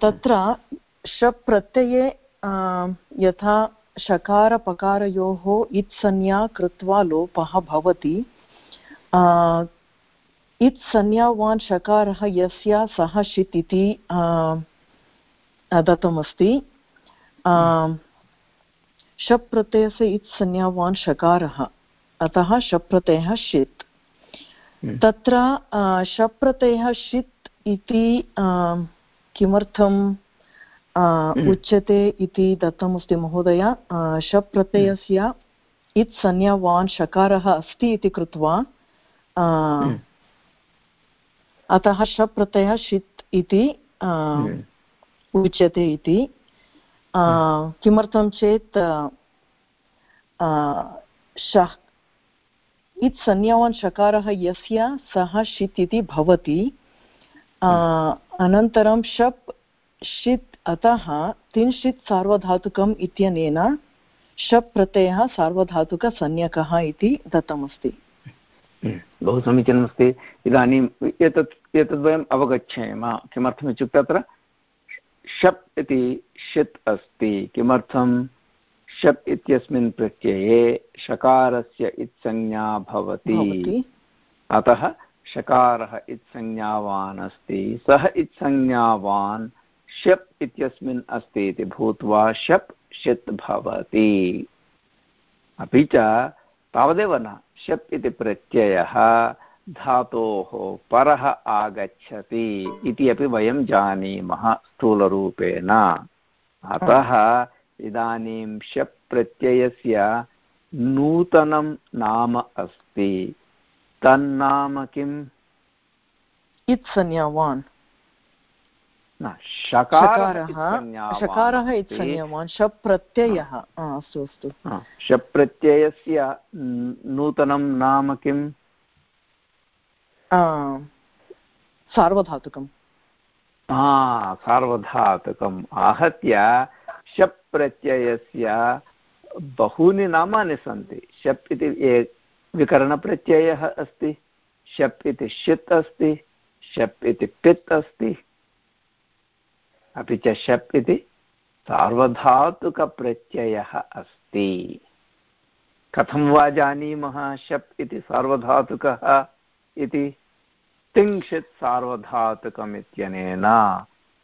तत्र शप् प्रत्यये यथा शकारपकारयोः इत्संज्ञा कृत्वा लोपः भवति। इत्संज्ञावान् शकारः यस्य सः षित् इति दत्तमस्ति। शप् प्रत्ययस्य इत्संज्ञावान् शकारः। अतः शप् प्रत्ययः षित् तत्र शप् प्रत्ययः षित् इति किमर्थं उच्यते इति दत्तमस्ति महोदय। शप् प्रत्ययस्य इत् संज्ञावान् शकारः अस्ति इति कृत्वा अतः शप् प्रत्ययः षित् इति उच्यते इति। किमर्थं चेत् शः इत् संज्ञावान् शकारः यस्य सः षित् इति भवति अनन्तरं शप् षित् अतः तिंशित् सार्वधातुकम् इत्यनेन शप् प्रत्ययः सार्वधातुकसंज्ञकः इति दत्तमस्ति बहु समीचीनमस्ति. इदानीम् एतत्, एतद् अवगच्छेम. किमर्थम् इत्युक्ते अत्र शप् इति षित् अस्ति। किमर्थं? शप् इत्यस्मिन् प्रत्यये शकारस्य इत्संज्ञा भवति। अतः शकारः इत्संज्ञावान् अस्ति सः इत्संज्ञावान् शप् इत्यस्मिन् अस्ति इति भूत्वा शप् षित् भवति। अपि च तावदेव न। शप् इति प्रत्ययः धातोः परः आगच्छति इति अपि वयं जानीमः स्थूलरूपेण। अतः इदानीं शप् प्रत्ययस्य नूतनं नाम अस्ति। तन्नाम किम्? इत्संज्ञावान् शकारः शकारः इत्संज्ञावान् शप् प्रत्ययः अस्तु। अस्तु शप् प्रत्ययस्य नूतनं नाम किम्? सार्वधातुकम्। सार्वधातुकम्। आहत्य शप् प्रत्ययस्य बहूनि नामानि सन्ति। शप् इति विकरणप्रत्ययः अस्ति, शप् इति षित् अस्ति, शप् इति पित् अस्ति। अपि च शप् इति सार्वधातुकप्रत्ययः अस्ति। कथं वा जानीमः शप् इति सार्वधातुकः? इति तिंशित् सार्वधातुकम् इत्यनेन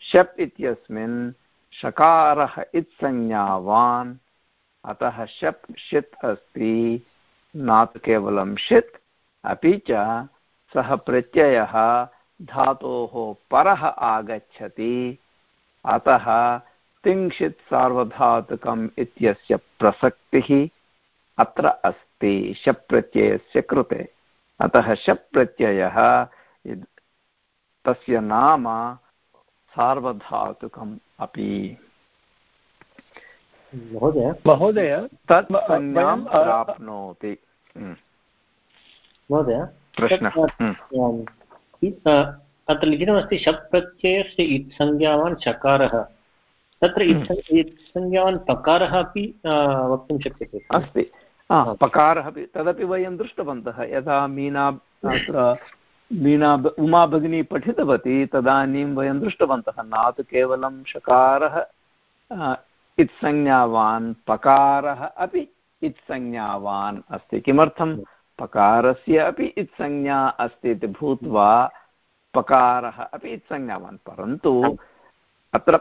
शप् इत्यस्मिन् शकारः इत्संज्ञावान्। अतः शप् षित् अस्ति, न तु केवलं षित् अपि च सः प्रत्ययः धातोः परः आगच्छति। अतः तिंशित् सार्वधातुकम् इत्यस्य प्रसक्तिः अत्र अस्ति, शप् प्रत्ययस्य कृते। अतः शप् प्रत्ययः तस्य नाम सार्वधातुकम् अपि। महोदय। महोदय तत् संज्ञां प्राप्नोति। हम्म। महोदय प्रश्नः हम्म। अत्र लिखितमस्ति शप् प्रत्ययस्य इत्संज्ञावान् चकारः। तत्र हम्म। इत्संज्ञावान् पकारः अपि वक्तुं शक्यते अस्ति। पकारः अपि तदपि वयं दृष्टवन्तः। यथा मीना अत्र मीना उमा भगिनी पठितवती, तदानीं वयं दृष्टवन्तः न तु केवलं शकारः इत्संज्ञावान् पकारः अपि इत्संज्ञावान् अस्ति। किमर्थं? पकारस्य अपि इत्संज्ञा अस्ति इति भूत्वा पकारः अपि इत्संज्ञावान्। परन्तु अत्र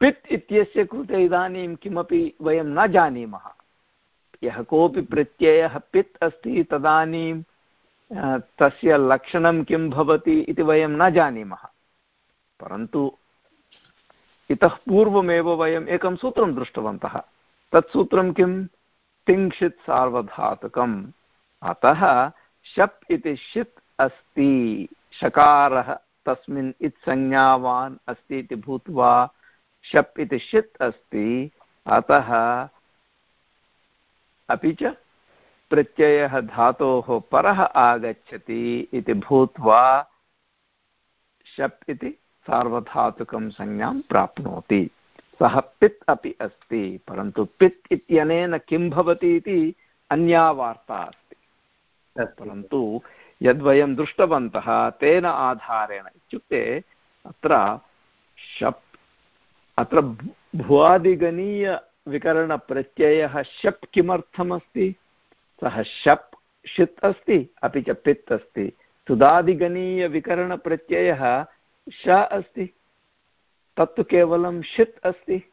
पित् इत्यस्य कृते इदानीं किमपि वयं न जानीमः। यः कोऽपि प्रत्ययः पित् अस्ति तदानीं तस्य लक्षणं किं भवति इति वयं न जानीमः। परन्तु इतः पूर्वमेव वयम् एकं सूत्रं दृष्टवन्तः। तत् सूत्रं किं? तिङ्क्षित् सार्वधातुकम्। अतः शप् इति षित् अस्ति। शकारः तस्मिन् इत्संज्ञावान् अस्ति इति भूत्वा शप् इति षित् अस्ति। अतः अपि च प्रत्ययः धातोः परः आगच्छति इति भूत्वा शप् इति सार्वधातुकं संज्ञां प्राप्नोति। सः पित् अपि अस्ति परन्तु पित् इत्यनेन किं भवति इति अन्या वार्ता अस्ति। परन्तु यद्वयं दृष्टवन्तः तेन आधारेण इत्युक्ते अत्र शप् अत्र भुवादिगणीयविकरणप्रत्ययः शप् किमर्थमस्ति? सः शप् षित् अस्ति, अपि च पित् अस्ति। सुदादिगणीयविकरणप्रत्ययः श अस्ति। तत्तु केवलं षित् अस्ति।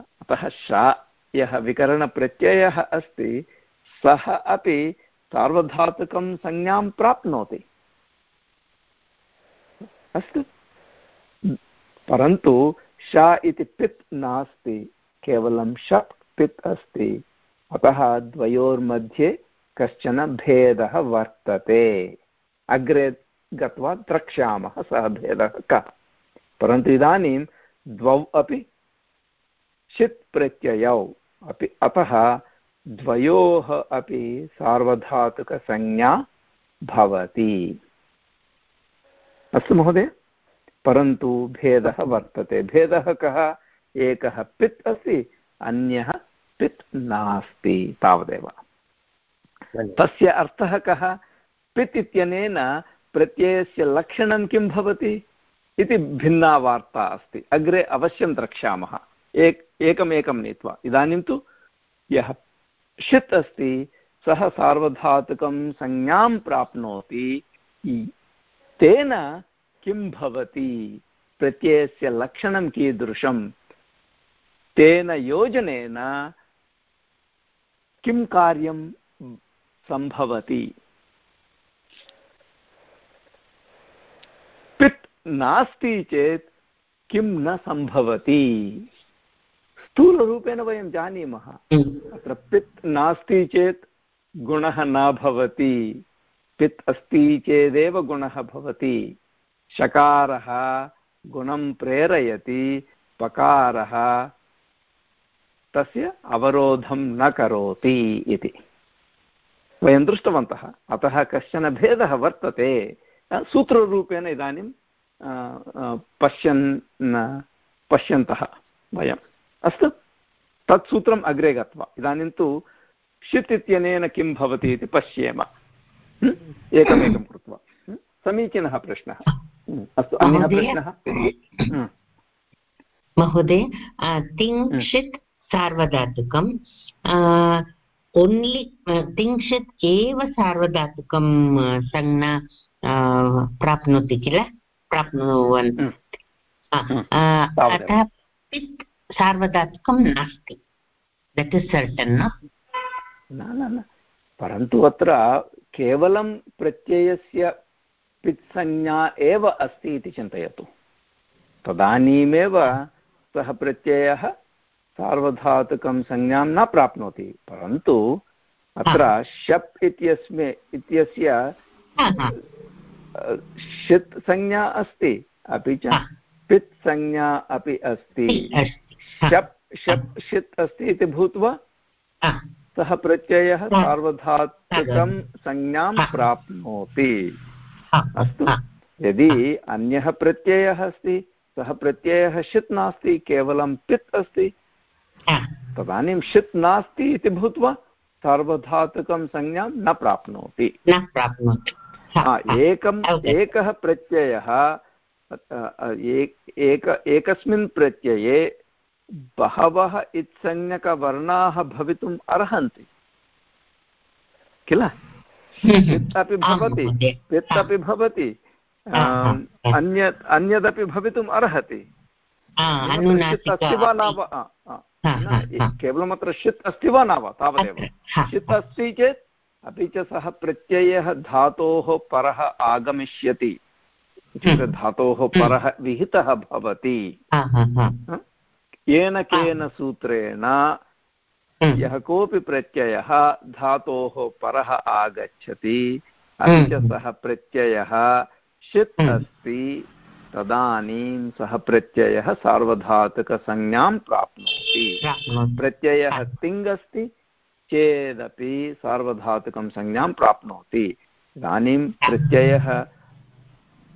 अतः श यः विकरणप्रत्ययः अस्ति, सः अपि सार्वधातुकं संज्ञां प्राप्नोति। अस्तु। परन्तु श इति पित् नास्ति। केवलं शप् पित् अस्ति। अतः द्वयोर्मध्ये कश्चन भेदः वर्तते। अग्रे गत्वा द्रक्ष्यामः सः भेदः कः। परन्तु इदानीं द्वौ अपि षित् प्रत्ययौ। अपि अतः द्वयोः अपि सार्वधातुकसंज्ञा भवति। अस्तु महोदय। परन्तु भेदः वर्तते। भेदः कः? एकः पित् अस्ति अन्यः पित् नास्ति तावदेव। तस्य अर्थः कः? पित् इत्यनेन प्रत्ययस्य लक्षणं किं भवति? इति भिन्ना वार्ता अस्ति। अग्रे अवश्यं द्रक्ष्यामः। एक एकमेकं नीत्वा। इदानीं तु यः षित् अस्ति सः सार्वधातुकं संज्ञां प्राप्नोति तेन किं भवति? प्रत्ययस्य लक्षणं कीदृशं तेन योजनेन किं कार्यं सम्भवति? पित् नास्ति चेत् किं न सम्भवति? स्थूलरूपेण वयं जानीमः। अत्र पित् नास्ति चेत् गुणः न भवति। पित् अस्ति चेदेव गुणः भवति। शकारः गुणं प्रेरयति, पकारः तस्य अवरोधं न करोति इति। वयं दृष्टवन्तः अतः कश्चन भेदः वर्तते। सूत्ररूपेण इदानीं पश्यन् पश्यन्तः वयम्। अस्तु तत् सूत्रम् अग्रे गत्वा इदानीं तु षित् इत्यनेन किं भवति इति पश्येम। एकमेकं कृत्वा। समीचीनः प्रश्नः। अस्तु अन्यः प्रश्नः? महोदय तिङ्क्षित् सार्वधातुकं ओन्लि तिङ्क्षित् एव सार्वधातुकं संज्ञा प्राप्नोति किल? प्राप्नुवन्। अतः पित् सार्वधातुकं नास्ति। दट् इस् सर्टन् न न। परन्तु अत्र केवलं प्रत्ययस्य पित्संज्ञा एव अस्ति इति चिन्तयतु। तदानीमेव सः प्रत्ययः सार्वधातुकं संज्ञां न प्राप्नोति परन्तु अत्र शप् इत्यस्मे इत्यस्य षित् संज्ञा अस्ति अपि च पित् संज्ञा अपि अस्ति। शप् शप् षित् अस्ति इति भूत्वा सः प्रत्ययः सार्वधातुकं संज्ञां प्राप्नोति। अस्तु यदि अन्यः प्रत्ययः अस्ति सः प्रत्ययः षित् नास्ति केवलं पित् अस्ति तदानीं षित् नास्ति इति भूत्वा सार्वधातुकं संज्ञां न प्राप्नोति। न प्राप्नोति। एकम् एकः प्रत्ययः एक एकस्मिन् प्रत्यये बहवः इत्संज्ञकवर्णाः भवितुम् अर्हन्ति। किल? पित् अपि भवति। पित् अपि भवति। अन्यत् अन्यदपि भवितुम् अर्हति। अस्ति वा न वा केवलम् अत्र षित् अस्ति वा न वा? तावदेव। षित् अस्ति चेत् अपि च सः प्रत्ययः धातोः परः आगमिष्यति। इत्युक्ते धातोः परः विहितः भवति। येन केन सूत्रेण यः कोऽपि प्रत्ययः धातोः परः आगच्छति अपि च सः प्रत्ययः षित् अस्ति। तदानीं सः प्रत्ययः सार्वधातुकसंज्ञां प्राप्नोति। प्रत्ययः तिङ् अस्ति चेदपि सार्वधातुकं संज्ञां प्राप्नोति। इदानीं प्रत्ययः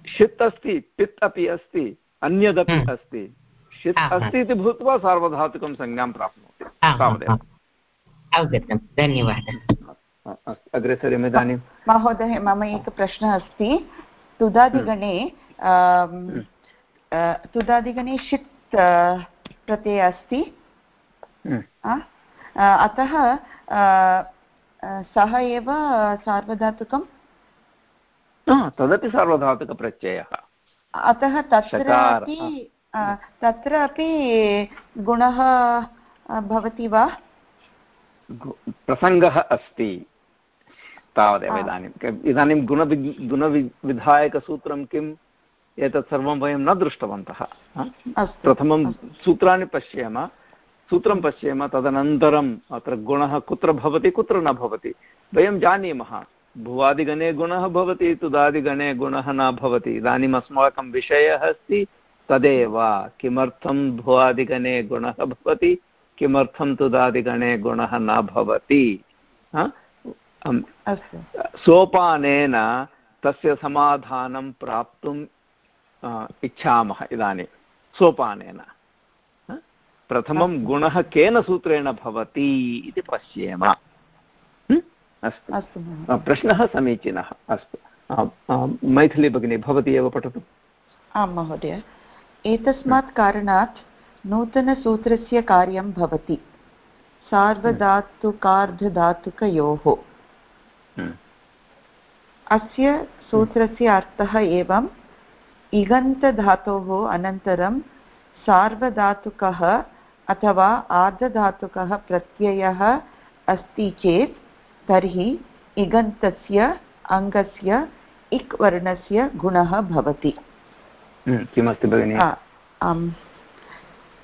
षित् अस्ति पित् अपि अस्ति अन्यदपि हम्म। अस्ति। षित् अस्ति इति भूत्वा सार्वधातुकं संज्ञां प्राप्नोति। तावदेव। अवगतं धन्यवादः। अग्रे सरेम इदानीं। महोदय मम एकः प्रश्नः अस्ति। तुदादिगणे हम्म। तुदादिगणे षित् प्रत्ययः अस्ति। अतः सः एव सार्वधातुकं तदपि सार्वधातुकप्रत्ययः अतः तत्र अपि तत्र अपि गुणः भवति वा प्रसङ्गः अस्ति तावदेव इदानीम् इदानीं गुणवि गुणविधायकसूत्रं किम् एतत् सर्वं वयं न दृष्टवन्तः प्रथमं सूत्राणि पश्येम। सूत्रं पश्येम तदनन्तरम् अत्र गुणः कुत्र भवति कुत्र न भवति। वयं जानीमः भुवादिगणे गुणः भवति तुदादिगणे गुणः न भवति। इदानीम् अस्माकं विषयः अस्ति तदेव। किमर्थं भुवादिगणे गुणः भवति किमर्थं तुदादिगणे गुणः न भवति सोपानेन तस्य समाधानं प्राप्तुम् इच्छामः इदानीं सोपानेन। प्रथमं गुणः केन सूत्रेण भवति इति पश्येम। अस्तु। अस्तु प्रश्नः समीचीनः। अस्तु। मैथिली भगिनी भवती एव पठतु। आं महोदय। एतस्मात् कारणात् नूतनसूत्रस्य कार्यं भवति। सार्वधातुकार्धधातुकयोः। अस्य सूत्रस्य अर्थः एवम् इगन्तधातोः अनन्तरं सार्वधातुकः अथवा आर्धधातुकः प्रत्ययः अस्ति चेत् तर्हि इगन्तस्य अङ्गस्य इक् वर्णस्य गुणः भवति। किमस्ति भगिनि?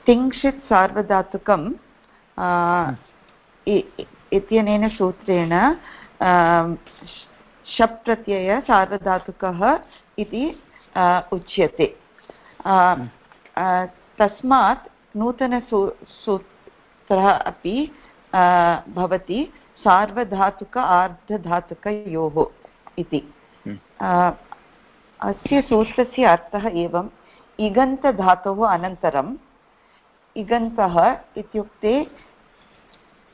तिङ्क्षित् सार्वधातुकं इत्यनेन सूत्रेण शप् प्रत्यय सार्वधातुकः इति उच्यते। तस्मात् नूतनसू सूत्रः अपि भवति सार्वधातुक आर्धधातुकयोः इति। अस्य सूत्रस्य अर्थः एवम् इगन्तधातोः अनन्तरम् इगन्तः इत्युक्ते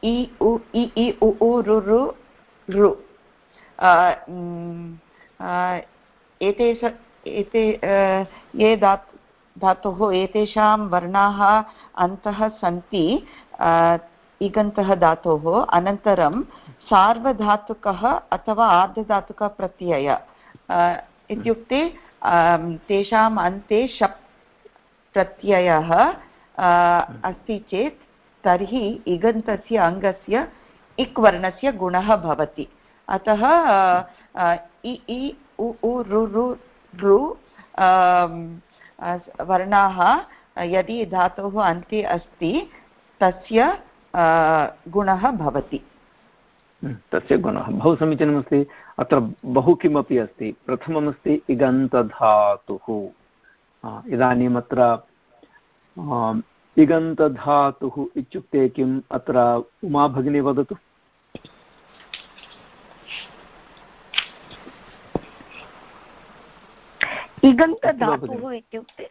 इ उ इ इ उ उ रु रु रु एतेष एते ये धा धातोः एतेषां वर्णाः अन्तः सन्ति इगन्तः धातोः, अनन्तरं सार्वधातुकः अथवा आर्धधातुकप्रत्यय इत्युक्ते तेषाम् अन्ते शप् प्रत्ययः अस्ति चेत् तर्हि इगन्तस्य अङ्गस्य इक् वर्णस्य गुणः भवति। अतः इ इ, उ उ रु रु रु वर्णाः यदि धातोः अन्ते अस्ति तस्य गुणः भवति। हम्म, तस्य गुणः बहु समीचीनमस्ति। अत्र बहु किमपि अस्ति। प्रथममस्ति इगन्तधातुः। इदानीम् अत्र इगन्तधातुः इत्युक्ते किम्? अत्र उमा भगिनी वदतु। इगन्तधातुः इत्युक्ते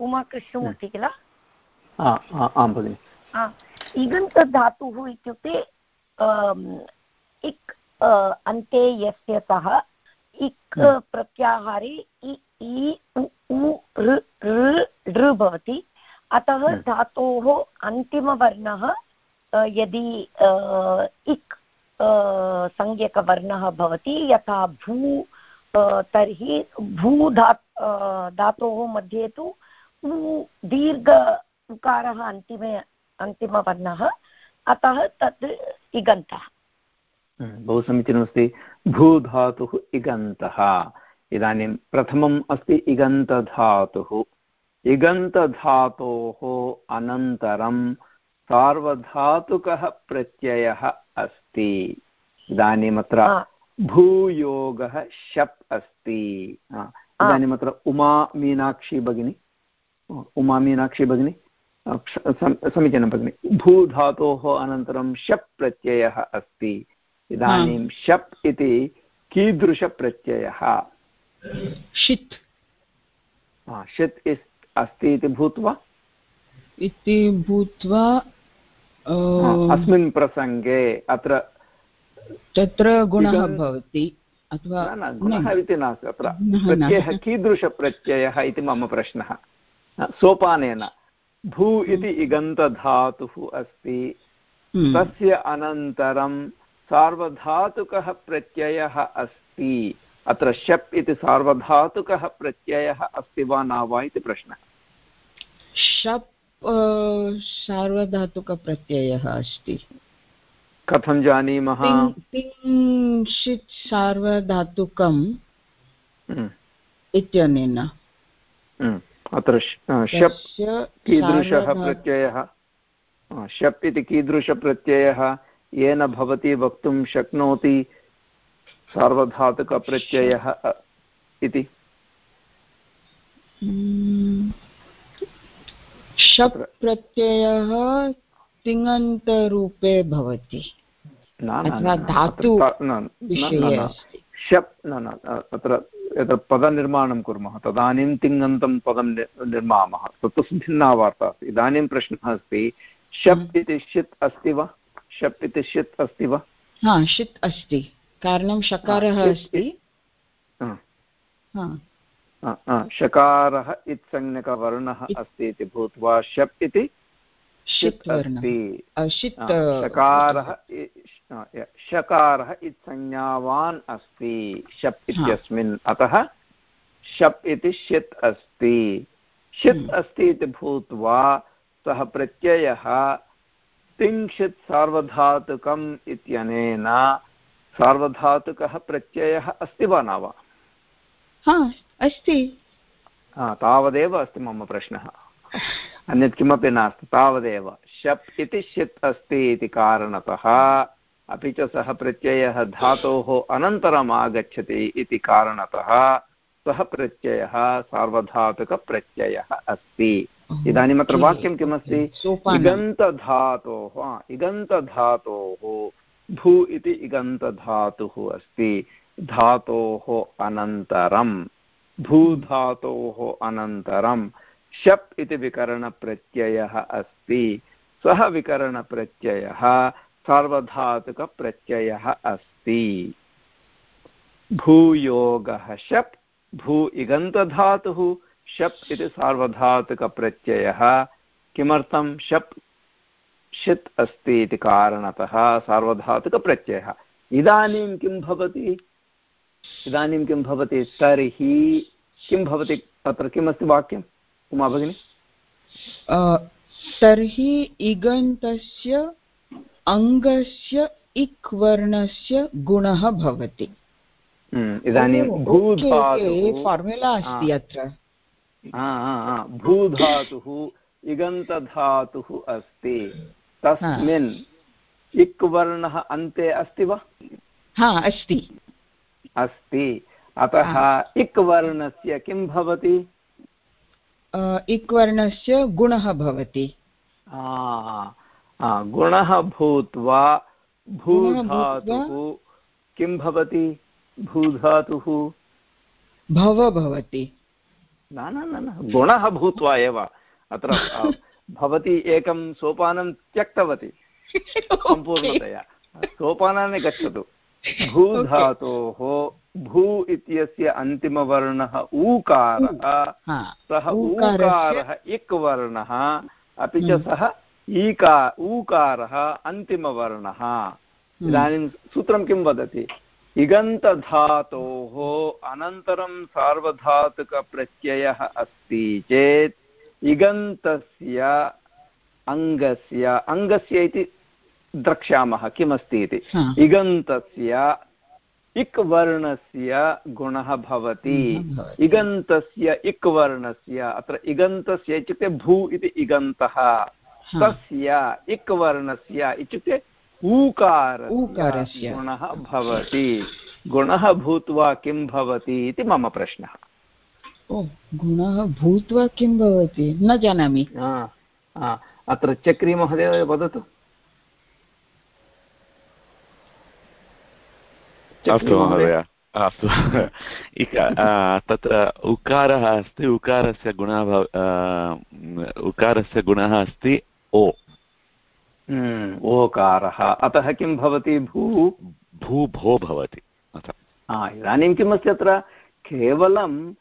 उमा कृष्णमूर्ति किल आं भगिनि इगन्तधातुः इत्युक्ते इक् अन्ते यस्य सः इक् प्रत्याहारे इ उ ऋ भवति अतः धातोः अन्तिमवर्णः यदि इक् संज्ञकवर्णः भवति यथा भू तर्हि भू धा धातोः मध्ये तु उ दीर्घ उकारः अन्तिमे अन्तिमवर्णः अतः तत् इगन्तः। बहु समीचीनमस्ति। भूधातुः इगन्तः। इदानीं प्रथमम् अस्ति इगन्तधातुः। इगन्तधातोः अनन्तरं सार्वधातुकः प्रत्ययः अस्ति। इदानीमत्र भूयोगः शप् अस्ति। इदानीमत्र उमा मीनाक्षी भगिनी उमा मीनाक्षी भगिनी समीचीनं भगिनि भूधातोः अनन्तरं शप् प्रत्ययः अस्ति। इदानीं शप् इति कीदृशप्रत्ययः? षित्। षित् इस् अस्ति इति भूत्वा? इति भूत्वा अस्मिन् प्रसङ्गे अत्र तत्र गुणः भवति अथवा गुणः इति नास्ति अत्र प्रत्ययः कीदृशप्रत्ययः इति मम प्रश्नः। सोपानेन भू इति इगन्तधातुः अस्ति तस्य अनन्तरं सार्वधातुकः प्रत्ययः अस्ति। अत्र शप् इति सार्वधातुकः प्रत्ययः अस्ति वा न वा इति प्रश्नः। शप् सार्वधातुकप्रत्ययः अस्ति। कथं जानीमः? सार्वधातुकम् इत्यनेन। अत्र शप् कीदृशः प्रत्ययः? शप् इति कीदृशप्रत्ययः येन भवती वक्तुं शक्नोति सार्वधातुकप्रत्ययः इति? शप् प्रत्ययः तिङन्तरूपे भवति। धातु शप् न न अत्र यत्र पदनिर्माणं कुर्मः तदानीं तिङन्तं पदं निर्मामः। तत्तु भिन्ना वार्ता अस्ति। इदानीं प्रश्नः अस्ति शप् इति षित् अस्ति वा? शप् इति षित् अस्ति वा? हा षित् अस्ति। कारणं शकारः अस्ति। शकारः इत्संज्ञकवर्णः अस्ति इति भूत्वा शप् इति षित् अस्ति। शकारः शकारः इत्संज्ञावान् अस्ति। शप् इत्यस्मिन् अतः शप् इति षित् अस्ति। षित् अस्ति इति भूत्वा सः प्रत्ययः तिंशित् सार्वधातुकम् इत्यनेन सार्वधातुकः प्रत्ययः अस्ति वा न वा? अस्ति। तावदेव अस्ति मम प्रश्नः। अन्यत् किमपि नास्ति तावदेव। शप् इति षित् अस्ति इति कारणतः अपि च सः प्रत्ययः धातोः अनन्तरम् आगच्छति इति कारणतः सः प्रत्ययः सार्वधातुकप्रत्ययः अस्ति। इदानीम् वाक्यं किमस्ति? इगन्तधातोः इगन्तधातोः भू इति इगन्तधातुः अस्ति। धातोः अनन्तरं भूधातोः अनन्तरं शप् इति विकरणप्रत्ययः अस्ति। सः विकरणप्रत्ययः सार्वधातुकप्रत्ययः अस्ति। भूयोगः शप्, भू इगन्तधातुः, शप् इति सार्वधातुकप्रत्ययः। किमर्थं शप् षित् अस्ति इति कारणतः सार्वधातुकप्रत्ययः। इदानीं किं भवति? इदानीं किं भवति? तर्हि किं भवति? तत्र किमस्ति वाक्यम्? उमा भगिनि। तर्हि इगन्तस्य अङ्गस्य इक् वर्णस्य गुणः भवति। इदानीं फार्मुला अस्ति अत्र। भूधातुः इगन्तधातुः अस्ति। तस्मिन् इक् वर्णः अन्ते अस्ति वा? हा अस्ति। अस्ति। अतः इक् वर्णस्य किं भवति? इक् वर्णस्य गुणः भवति। गुणः भूत्वा भूधातुः किं भवति? भूधातुः। भव भवति। न न न गुणः भूत्वा एव। अत्र भवती एकं सोपानं त्यक्तवती। सम्पूर्णतया। सोपानानि गच्छतु। भूधातोः भू इत्यस्य अन्तिमवर्णः ऊकारः सः ऊकारः इक् वर्णः अपि च सः ईका ऊकारः अन्तिमवर्णः। इदानीं सूत्रं किं वदति? इगन्तधातोः अनन्तरं सार्वधातुकप्रत्ययः अस्ति चेत् इगन्तस्य अङ्गस्य अङ्गस्य इति द्रक्ष्यामः किमस्ति इति? इगन्तस्य इक् वर्णस्य गुणः भवति। इगन्तस्य इक् वर्णस्य अत्र इगन्तस्य इत्युक्ते भू इति इगन्तः। तस्य इक् वर्णस्य इत्युक्ते ऊकारस्य गुणः भवति। गुणः भूत्वा किं भवति इति मम प्रश्नः। ओ गुणः भूत्वा किं भवति? न जानामि। अत्र चक्री महोदय वदतु। अस्तु महोदय अस्तु तत्र उकारः अस्ति उकारस्य गुणः उकारस्य गुणः अस्ति ओ। हम्म, ओकारः। अतः किं भवति? भू? भू भो भवति। इदानीं किमस्ति अत्र? केवलम्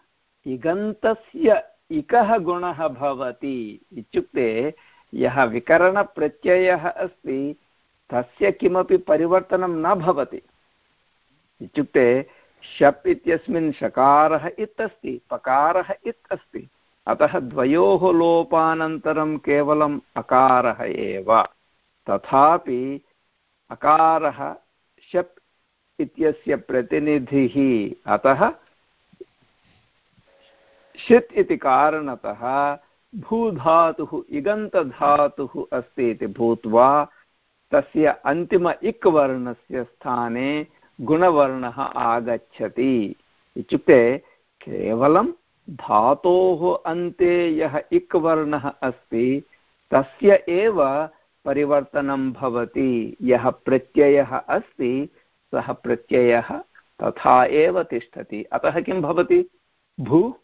इगन्तस्य इकः गुणः भवति इत्युक्ते यः विकरणप्रत्ययः अस्ति तस्य किमपि परिवर्तनं न भवति। इत्युक्ते शप् इत्यस्मिन् शकारः इत् अस्ति पकारः इत् अस्ति अतः द्वयोः लोपानन्तरं केवलम् अकारः एव। तथापि अकारः शप् इत्यस्य प्रतिनिधिः, अतः षित् इति कारणतः भूधातुः, इगन्तधातुः अस्ति इति भूत्वा तस्य अन्तिम इक् वर्णस्य स्थाने गुणवर्णः आगच्छति। इत्युक्ते केवलं धातोः अन्ते यः इक् वर्णः अस्ति तस्य एव परिवर्तनं भवति। यः प्रत्ययः अस्ति सः प्रत्ययः तथा एव तिष्ठति। अतः किं भवति? भू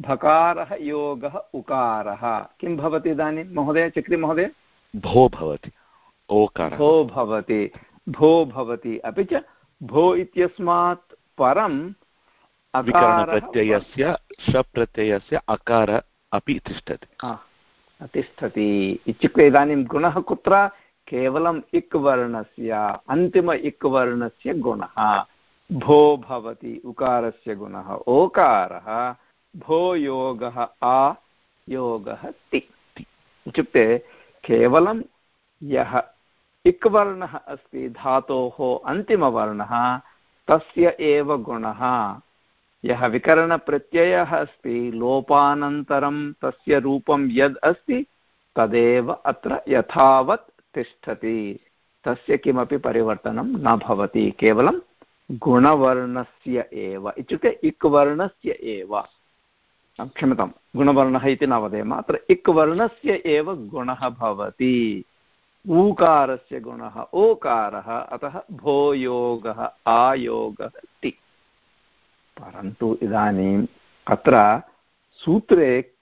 भकारः योगः उकारः। किं भवति इदानीं? महोदय चक्री महोदय? भो भवति ओकारः। भो भवति। भो भवति। अपि च भो इत्यस्मात् परं विकरणप्रत्ययस्य शप्रत्ययस्य अकार अपि तिष्ठति। तिष्ठति। इत्युक्ते इदानीं गुणः कुत्र? केवलम् इक् वर्णस्य अन्तिम इक् वर्णस्य गुणः। भो भवति उकारस्य गुणः। ओकारः भो योगः आ योगः ति। इत्युक्ते केवलं यः इक् वर्णः अस्ति, धातोः अन्तिमवर्णः, तस्य एव गुणः। यः विकरणप्रत्ययः अस्ति, लोपानन्तरं तस्य रूपं यद् अस्ति, तदेव अत्र यथावत् तिष्ठति। तस्य किमपि परिवर्तनं न भवति, केवलं गुणवर्णस्य एव। इत्युक्ते इक् वर्णस्य एव क्षम्यतां गुणवर्णः इति न वदेम, अत्र इक् वर्णस्य एव गुणः भवति। ऊकारस्य गुणः ओकारः अतः भो योगः आयोगः ति परन्तु इदानीम् अत्र सूत्रे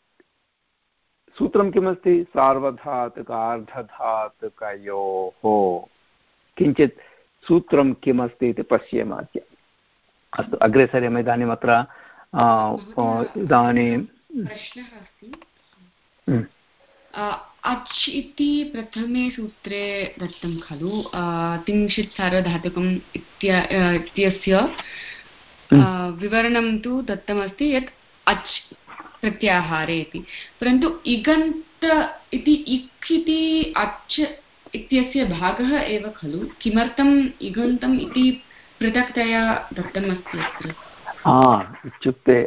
सूत्रं किमस्ति? सार्वधातुकार्धधातुकयोः। किञ्चित् सूत्रं किमस्ति इति पश्येम अद्य। अस्तु अग्रे सरेम इदानीम् अत्र इदानीं प्रश्नः अस्ति। अच् इति प्रथमे सूत्रे दत्तं खलु। तिंशित् सार्वधातुकम् इत्यस्य विवरणं तु दत्तमस्ति यत् अच् प्रत्याहारे इति। परन्तु इगन्त इति इक् इति अच् इत्यस्य भागः एव खलु। किमर्थम् इगन्तम् इति पृथक्तया दत्तमस्ति अत्र? इत्युक्ते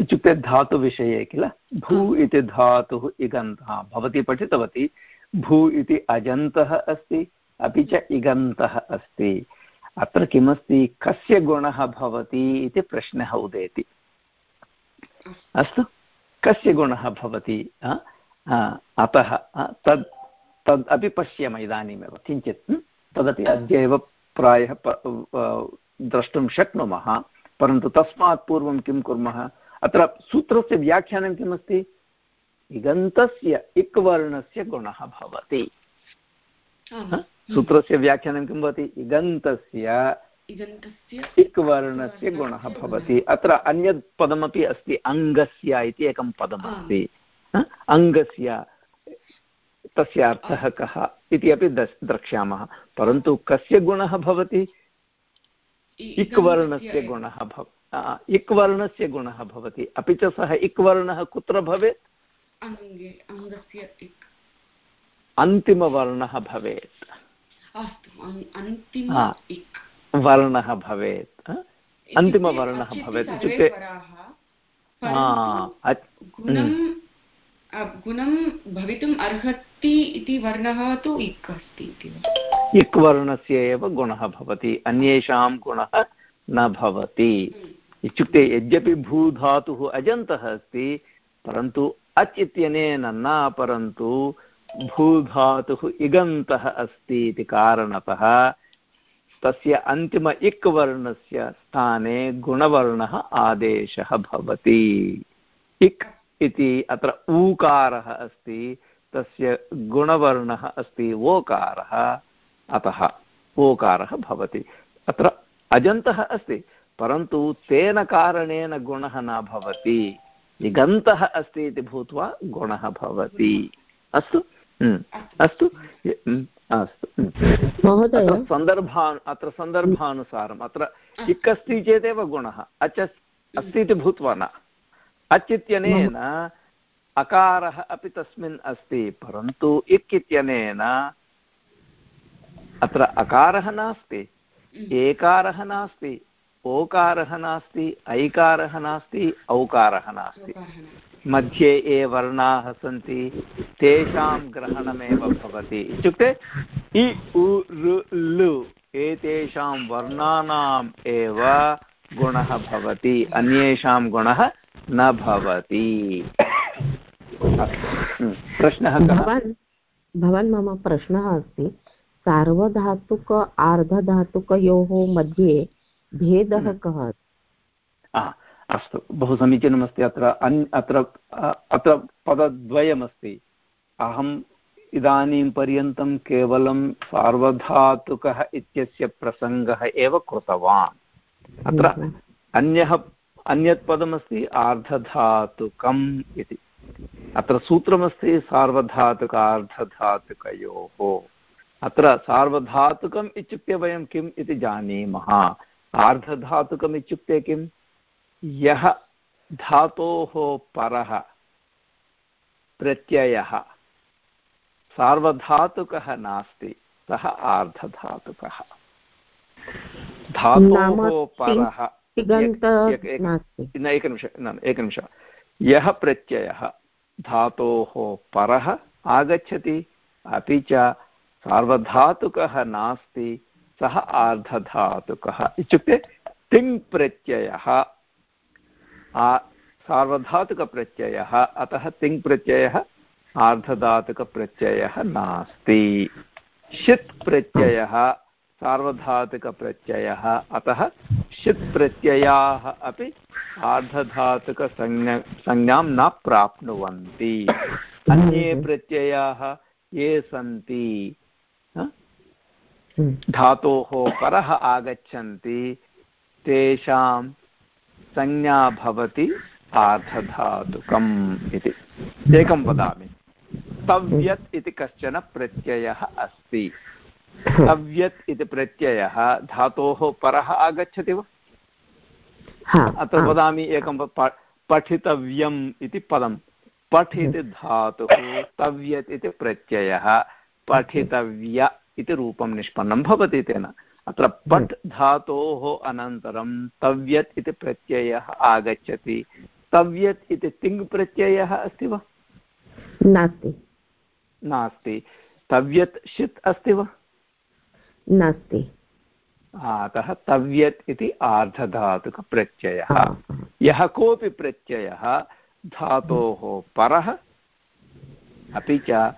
इत्युक्ते धातुविषये किल? भू इति धातुः इगन्तः। भवती पठितवती भू इति अजन्तः अस्ति अपि च इगन्तः अस्ति। अत्र किमस्ति? कस्य गुणः भवति इति प्रश्नः उदेति। अस्तु? कस्य गुणः भवति? अतः तद् तद् अपि पश्याम इदानीमेव। किञ्चित् तदपि अद्य एव प्रायः द्रष्टुं शक्नुमः। परन्तु तस्मात् पूर्वं किं कुर्मः? अत्र सूत्रस्य व्याख्यानं किमस्ति? इगन्तस्य वर्णस्य गुणः भवति। सूत्रस्य व्याख्यानं किं भवति? इगन्तस्य वर्णस्य गुणः भवति। अत्र अन्यत् पदमपि अस्ति अङ्गस्य इति एकं पदमस्ति। अङ्गस्य तस्य अर्थः कः इति अपि द्रक्ष्यामः। परन्तु कस्य गुणः भवति? इक् वर्णस्य गुणः भव इक् वर्णस्य गुणः भवति। अपि च सः इक् वर्णः कुत्र भवेत्? अन्तिमवर्णः भवेत्। वर्णः भवेत्। अन्तिमवर्णः भवेत्। इत्युक्ते गुणं भवितुम् अर्हति इति वर्णः तु इक् अस्ति इति इक् वर्णस्य एव गुणः भवति अन्येषां गुणः न भवति। इत्युक्ते यद्यपि भूधातुः अजन्तः अस्ति परन्तु अच् इत्यनेन न परन्तु भूधातुः इगन्तः अस्ति इति कारणतः तस्य अन्तिम इक् वर्णस्य स्थाने गुणवर्णः आदेशः भवति। इक् इति अत्र ऊकारः अस्ति तस्य गुणवर्णः अस्ति ओकारः अतः ओकारः भवति। अत्र अजन्तः अस्ति परन्तु तेन कारणेन गुणः न भवति। इगन्तः अस्ति इति भूत्वा गुणः भवति। अस्तु? अस्तु? अस्तु। सन्दर्भा अत्र सन्दर्भानुसारम्। अत्र इक् अस्ति चेदेव गुणः अच अस्ति इति भूत्वा न। अच् इत्यनेन अकारः अपि तस्मिन् अस्ति परन्तु इक् इत्यनेन अत्र अकारः नास्ति एकारः नास्ति ओकारः नास्ति ऐकारः नास्ति औकारः नास्ति। मध्ये ये वर्णाः सन्ति तेषां ग्रहणमेव भवति। इत्युक्ते इ उ लु एतेषां वर्णानाम् एव गुणः भवति अन्येषां गुणः न भवति। प्रश्नः भवान् भवान् मम प्रश्नः अस्ति। सार्वधातुक आर्धधातुकयोः मध्ये भेदः हम्म। कः अस्तु? बहु समीचीनमस्ति। अत्र अन् अत्र अत्र पदद्वयमस्ति। अहम् इदानीं पर्यन्तं केवलं सार्वधातुकः इत्यस्य प्रसङ्गः एव कृतवान्। अत्र हम्म। अन्यः अन्यत् पदमस्ति आर्धधातुकम् इति। अत्र सूत्रमस्ति सार्वधातुकार्धधातुकयोः। अत्र सार्वधातुकम् इत्युक्ते वयं किम् इति जानीमः। आर्धधातुकम् इत्युक्ते किम्? यः धातोः परः प्रत्ययः। सार्वधातुकः नास्ति सः आर्धधातुकः। धातोः परः एकनिमिष एकनिमिष। यः प्रत्ययः धातोः परः आगच्छति अपि च सार्वधातुकः नास्ति सः आर्धधातुकः। इत्युक्ते तिङ् प्रत्ययः सार्वधातुकप्रत्ययः अतः तिङ् प्रत्ययः आर्धधातुकप्रत्ययः नास्ति। षित् प्रत्ययः सार्वधातुकप्रत्ययः। अतः षित् प्रत्ययाः अपि आर्धधातुकसंज्ञा संज्ञां न प्राप्नुवन्ति। अन्ये प्रत्ययाः ये सन्ति धातोः परः आगच्छन्ति तेषां संज्ञा भवति आर्धधातुकम् इति। एकं वदामि। तव्यत् इति कश्चन प्रत्ययः अस्ति। तव्यत् इति प्रत्ययः धातोः परः आगच्छति वा? अत्र वदामि एकं पठितव्यम् इति पदं। पठ् इति धातुः तव्यत् इति प्रत्ययः पठितव्य इति रूपं निष्पन्नं भवति तेन। अत्र पट् धातोः अनन्तरं तव्यत् इति प्रत्ययः आगच्छति। तव्यत् इति तिङ् प्रत्ययः अस्ति वा? नास्ति। नास्ति। तव्यत् षित् अस्ति वा? नास्ति। अतः तव्यत् इति आर्धधातुकप्रत्ययः। यः कोऽपि प्रत्ययः धातोः परः अपि च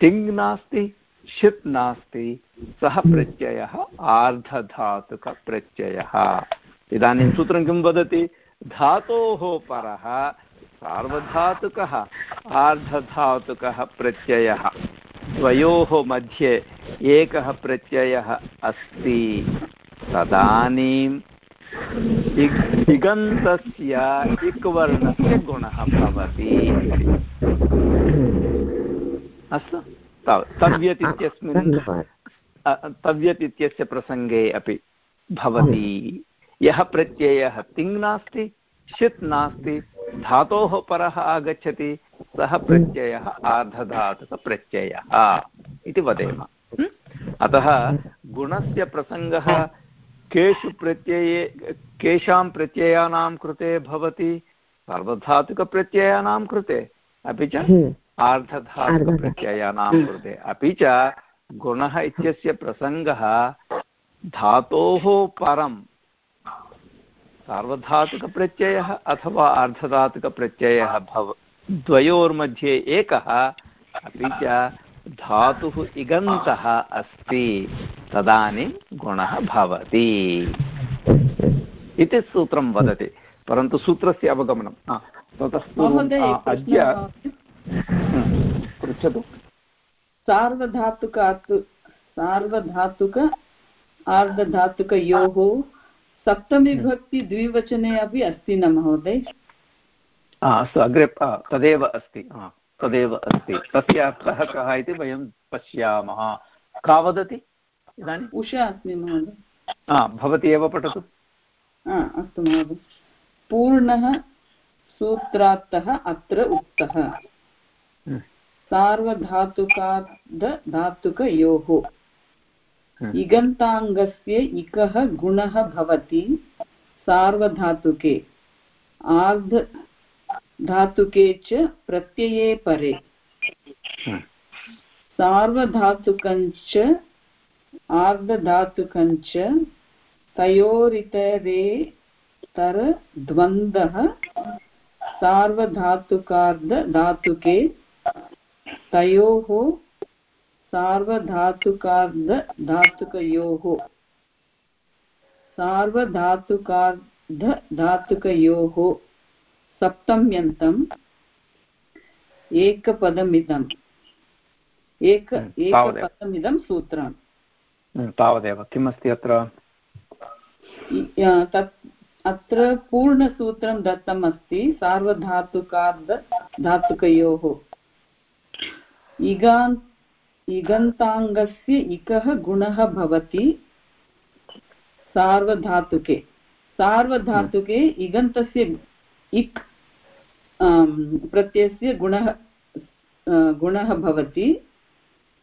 तिङ् नास्ति षित् नास्ति सः प्रत्ययः आर्धधातुकप्रत्ययः। इदानीं सूत्रं किं वदति? धातोः परः सार्वधातुकः आर्धधातुकः प्रत्ययः। द्वयोः मध्ये एकः प्रत्ययः अस्ति। तदानीम् इगन्तस्य इक्वर्णस्य गुणः भवति। अस्तु। तव्यत् इत्यस्मिन् तव्यत् इत्यस्य प्रसङ्गे अपि भवति। यः प्रत्ययः तिङ् नास्ति, षित् नास्ति, धातोः परः आगच्छति सः प्रत्ययः आर्धधातुकप्रत्ययः इति वदेम। अतः गुणस्य प्रसङ्गः केषु प्रत्यये केषां प्रत्ययानां कृते भवति सार्वधातुकप्रत्ययानां कृते अपि च आर्धधातुकप्रत्ययानां कृते। अपि च गुणः इत्यस्य प्रसङ्गः धातोः परं सार्वधातुकप्रत्ययः अथवा अर्धधातुकप्रत्ययः भव द्वयोर्मध्ये एकः अपि च धातुः इगन्तः अस्ति। तदानीं गुणः भवति। इति सूत्रं वदति। परन्तु सूत्रस्य अवगमनं। ततः पूर्वम् अद्य पृच्छतु। सार्वधातुकात् सार्वधातुक आर्धधातुकयोः सप्तमीभक्ति द्विवचने अपि अस्ति न महोदय? अस्तु अग्रे तदेव अस्ति तदेव अस्ति। तस्य अर्थः कः इति वयं पश्यामः। का वदति? इदानीम् उषा अस्मि महोदय। भवती एव पठतु। अस्तु महोदय। पूर्णः सूत्रार्थः अत्र उक्तः। सार्वधातुकार्धधातुकयोः। इगन्ताङ्गस्य इकः गुणः भवति सार्वधातुके। आर्ध धातुके च प्रत्यये परे। सार्वधातुकञ्च आर्धधातुकञ्च तयोरितरेतरद्वन्द्वः सार्वधातुकार्धधातुके तयोः सार्वधातुकार्धधातुकयोः। सार्वधातुकार्धधातुकयोः। सप्तम्यन्तम् एकपदमिदम्। एक एकपदमिदं सूत्रम् तावदेव। किमस्ति अत्र? तत् अत्र पूर्णसूत्रं दत्तम् अस्ति सार्वधातुकार्धधातुकयोः इगान् इगन्ताङ्गस्य इकः गुणः भवति सार्वधातुके। सार्वधातुके इगन्तस्य इक् प्रत्ययस्य गुणः गुणः भवति।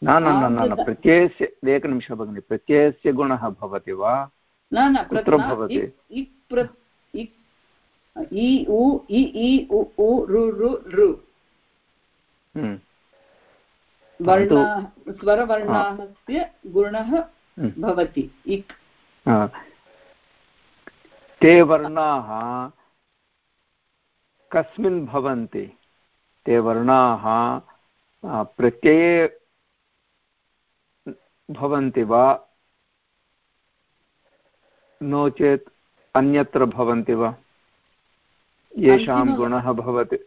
न न न न प्रत्ययस्य एकनिमिषः भगिनि प्रत्ययस्य गुणः भवति वा? न न कुत्र भवति। इ उ इ इ उ उ रु रु रु। वर्णाः स्वरवर्णास्य गुणः भवति इक्। ते वर्णाः कस्मिन् भवन्ति। ते वर्णाः प्रत्यये भवन्ति वा? नो चेत् अन्यत्र भवन्ति वा? येषां गुणः भवति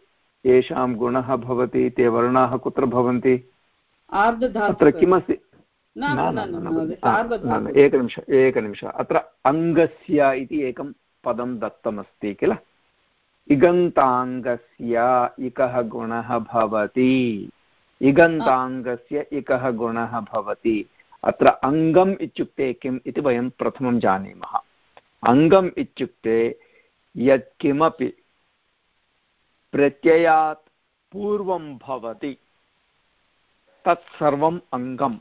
येषां गुणः भवति ते वर्णाः कुत्र भवन्ति? अत्र किमस्ति? एकनिमिष एकनिमिष। अत्र अङ्गस्य इति एकं पदं दत्तमस्ति किल? इगन्ताङ्गस्य इकः गुणः भवति। इगन्ताङ्गस्य इकः गुणः भवति। अत्र अङ्गम् इत्युक्ते किम् इति वयं प्रथमं जानीमः। अङ्गम् इत्युक्ते यत्किमपि प्रत्ययात् पूर्वं भवति। तत्सर्वम् अङ्गम्।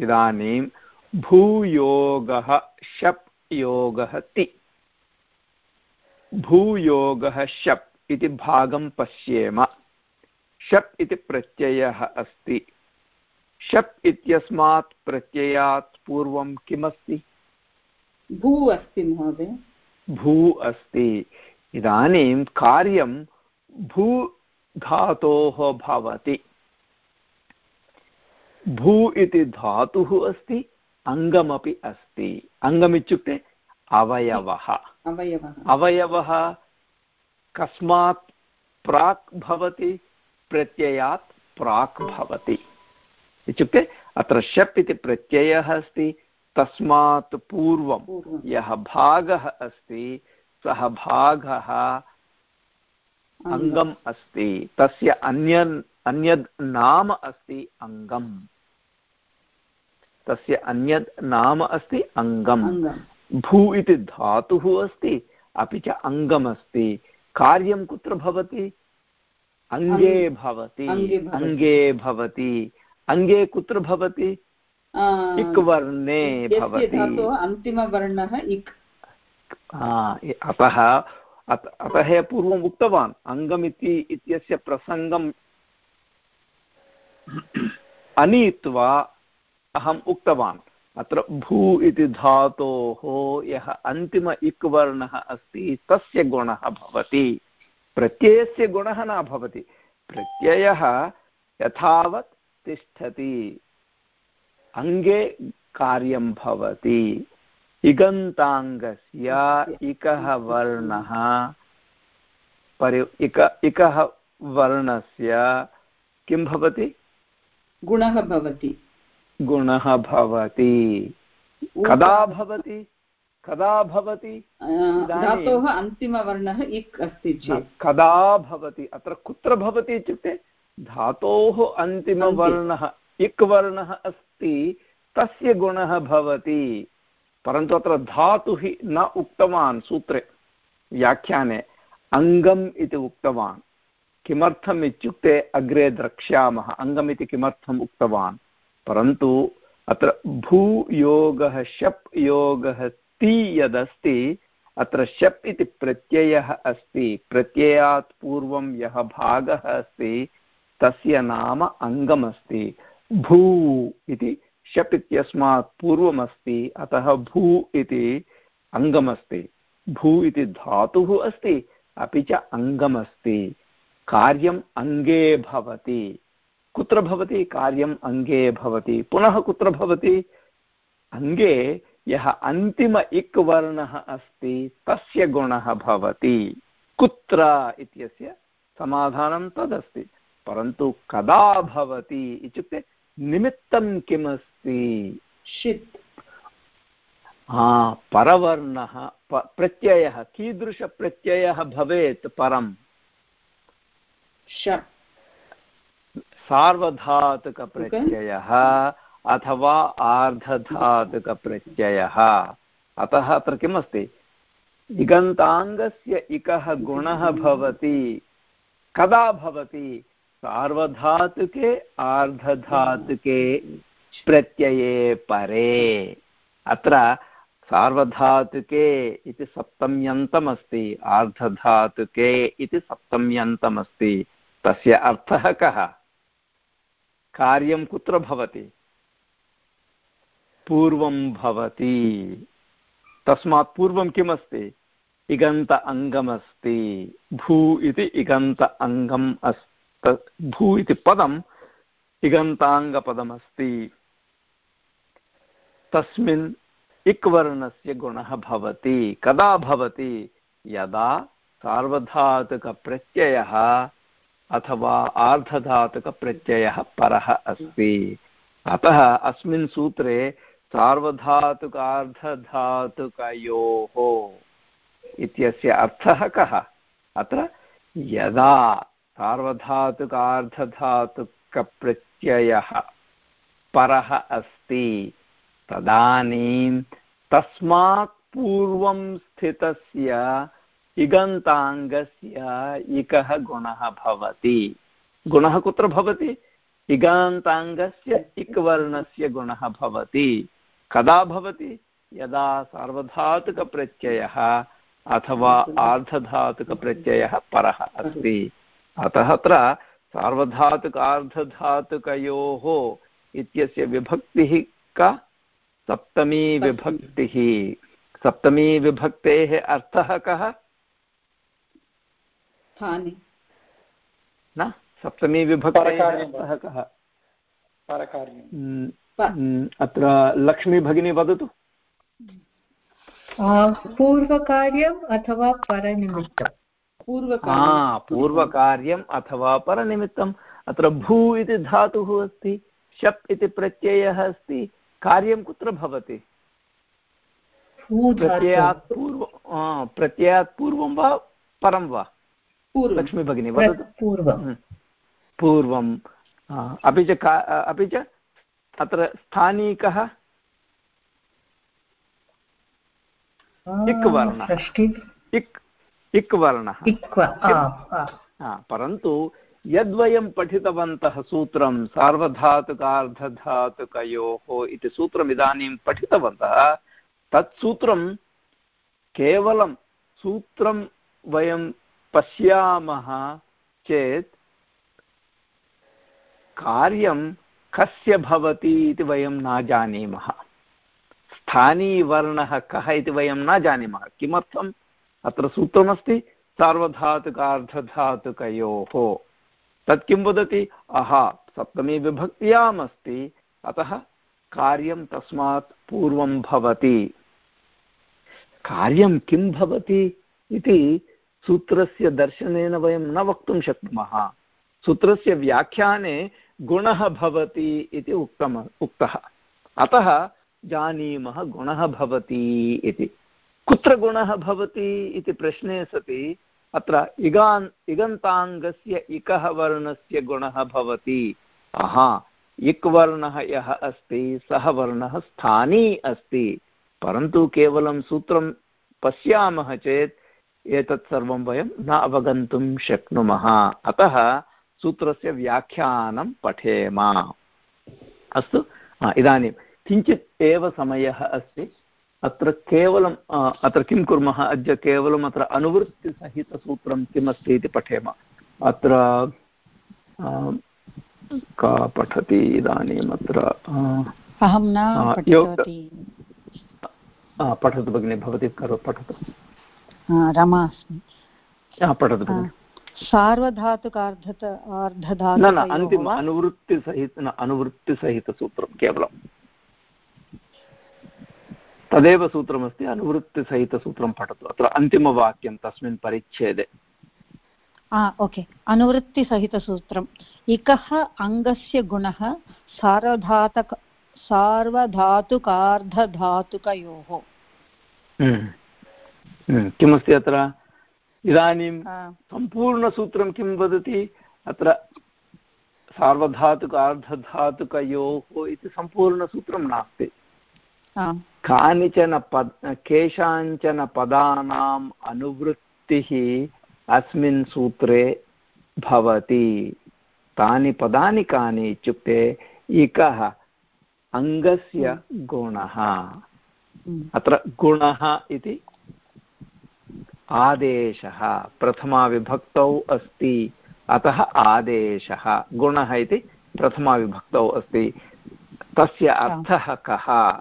इदानीं भूयोगः, शप् योगः ति। भूयोगः शप् इति भागं पश्येम। शप् इति प्रत्ययः अस्ति। शप् इत्यस्मात् प्रत्ययात् पूर्वं किमस्ति? भू अस्ति महोदय। भू अस्ति। इदानीं कार्यं भू धातोः भवति। भू इति धातुः अस्ति अङ्गमपि अस्ति। अङ्गमित्युक्ते अवयवः। अवयवः। कस्मात् प्राक् भवति प्रत्ययात् प्राक् भवति। इत्युक्ते अत्र शप् इति प्रत्ययः अस्ति तस्मात् पूर्वं यः भागः अस्ति सः भागः अङ्गम् अस्ति तस्य अन्य अन्यद् नाम अस्ति अङ्गम्। तस्य अन्यद् नाम अस्ति अङ्गम्। भू इति धातुः अस्ति अपि च अङ्गमस्ति कार्यं कुत्र भवति? अङ्गे भवति। अङ्गे भवति। अङ्गे कुत्र भवति? इक् वर्णे भवति। अन्तिमवर्णः इक्। अतः अतः पूर्वम् उक्तवान्। अङ्गमिति इत्यस्य प्रसङ्गम् अनीत्वा अहम् उक्तवान्। अत्र भू इति धातोः यः अन्तिम इक् वर्णः अस्ति, तस्य गुणः भवति। प्रत्ययस्य गुणः न भवति। प्रत्ययः यथावत् तिष्ठति। अङ्गे कार्यं भवति। इगन्ताङ्गस्य इकः वर्णः। परि, इक, इकः वर्णस्य किं भवति? गुणः भवति। गुणः भवति। कदा भवति? कदा भवति? धातोः अन्तिमवर्णः इक् अस्ति चेत्। कदा भवति? अत्र कुत्र भवति इत्युक्ते धातोः अन्तिमवर्णः इक् वर्णः अस्ति तस्य गुणः भवति। परन्तु अत्र धातुः न उक्तवान् सूत्रे व्याख्याने। अङ्गम् इति उक्तवान्। किमर्थम् इत्युक्ते अग्रे द्रक्ष्यामः। अङ्गमिति किमर्थम् उक्तवान्? परन्तु अत्र भूयोगः, शप् योगः ति यदस्ति, अत्र शप् इति प्रत्ययः अस्ति, प्रत्ययात् पूर्वं यः भागः अस्ति, तस्य नाम अङ्गमस्ति। भू इति शप् इत्यस्मात् पूर्वमस्ति, अतः भू इति अङ्गमस्ति। भू इति धातुः अस्ति, अपि च अङ्गमस्ति। कार्यम् अङ्गे भवति। कुत्र भवति कार्यम् अङ्गे भवति। पुनः कुत्र भवति? अङ्गे यः अन्तिम इक् वर्णः अस्ति तस्य गुणः भवति। कुत्र इत्यस्य समाधानं तदस्ति। परन्तु कदा भवति इत्युक्ते निमित्तं किमस्ति षित्। हा परवर्णः प्रत्ययः कीदृशप्रत्ययः भवेत् परम्? सार्वधातुकप्रत्ययः अथवा आर्धधातुकप्रत्ययः। अतः अत्र किमस्ति? इगन्ताङ्गस्य इकः गुणः भवति। कदा भवति? सार्वधातुके, आर्धधातुके प्रत्यये परे। अत्र सार्वधातुके इति सप्तम्यन्तमस्ति। आर्धधातुके इति सप्तम्यन्तमस्ति। तस्य अर्थः कः? कार्यं कुत्र भवति? पूर्वं भवति। तस्मात् पूर्वं किमस्ति? इगन्त अङ्गमस्ति। भू इति इगन्त अङ्गम् अस् भू इति पदम् इगन्ताङ्गपदमस्ति। तस्मिन् इक् गुणः भवति। कदा भवति? यदा सार्वधातुकप्रत्ययः अथवा आर्धधातुकप्रत्ययः परः अस्ति। अतः अस्मिन् सूत्रे सार्वधातुकार्धधातुकयोः इत्यस्य अर्थः कः? अत्र यदा सार्वधातुकार्धधातुकप्रत्ययः परः अस्ति, तदानीं तस्मात् पूर्वं स्थितस्य इगन्ताङ्गस्य इकः गुणः भवति। गुणः कुत्र भवति? इगान्ताङ्गस्य इक् वर्णस्य गुणः भवति। कदा भवति? यदा सार्वधातुकप्रत्ययः अथवा आर्धधातुकप्रत्ययः परः अस्ति। अतः अत्र सार्वधातुक आर्धधातुकयोः इत्यस्य विभक्तिः का? सप्तमी। विभक्तिः। सप्तमी विभक्तेः अर्थः कः? स्थाने। न? सप्तमी विभक्तेः कः अत्र लक्ष्मी भगिनी वदतु पूर्वकार्यम् अथवा परनिमित्तं पूर्वकार्यम्। अथवा परनिमित्तम्। अत्र भू इति धातुः अस्ति शप् इति प्रत्ययः अस्ति। कार्यं कुत्र भवति? प्रत्ययात् पूर्व प्रत्ययात् पूर्वं वा परं वा? लक्ष्मी भगिनी वदतु। हम्म। पूर्वं अपि च का अपि च अत्र स्थानीकः इक् वर्णः इक् इक् वर्णः परन्तु यद्वयं पठितवन्तः सूत्रं सार्वधातुकार्धधातुकयोः इति सूत्रम् इदानीं पठितवन्तः तत् सूत्रं केवलं सूत्रं वयं पश्यामः चेत् कार्यं कस्य भवति इति वयं न जानीमः। स्थानीयवर्णः कः इति वयं न जानीमः। किमर्थम्? अत्र सूत्रमस्ति, सार्वधातुकार्धधातुकयोः। तत् किं वदति? अहा सप्तमी विभक्त्याम् अस्ति अतः कार्यं तस्मात् पूर्वं भवति। कार्यं किं भवति इति सूत्रस्य दर्शनेन वयं न वक्तुं शक्नुमः। सूत्रस्य व्याख्याने गुणः भवति इति उक्तम्, उक्तः। अतः जानीमः गुणः भवति इति। कुत्र गुणः भवति इति प्रश्ने सति, अत्र इगान्, इगन्ताङ्गस्य इकः वर्णस्य गुणः भवति। अहा इक् वर्णः यः अस्ति, सः वर्णः स्थानी अस्ति। परन्तु केवलं सूत्रं पश्यामः चेत् एतत् सर्वं वयं न अवगन्तुं शक्नुमः। अतः सूत्रस्य व्याख्यानं पठेम। अस्तु? इदानीं किञ्चित् एव समयः अस्ति। अत्र केवलम् अत्र किं कुर्मः? अद्य केवलम् अत्र अनुवृत्तिसहितसूत्रं किमस्ति इति पठेम। अत्र का पठति इदानीम् अत्र? अहं न पठतु भगिनि भवती करो पठतु। रमा अस्मि पठतु सार्वधातुकार्धत अर्धधातु न न अन्तिम अनुवृत्तिसहित न अनुवृत्तिसहितसूत्रं केवलं तदेव सूत्रमस्ति अनुवृत्तिसहितसूत्रं पठतु अत्र अन्तिमवाक्यं तस्मिन् परिच्छेदे ओके अनुवृत्तिसहितसूत्रम् इकः अङ्गस्य गुणः सार्वधातक सार्वधातुकार्धधातुकयोः। किमस्ति अत्र? इदानीं सम्पूर्णसूत्रं किं वदति? अत्र सार्वधातुकार्धधातुकयोः इति सम्पूर्णसूत्रं नास्ति। कानिचन पद केषाञ्चन पदानाम् अनुवृत्तिः अस्मिन् सूत्रे भवति। तानि पदानि कानि इत्युक्ते इकः अङ्गस्य गुणः। अत्र गुणः इति आदेशः प्रथमाविभक्तौ अस्ति। अतः आदेशः गुणः इति प्रथमाविभक्तौ अस्ति। तस्य अर्थः कः?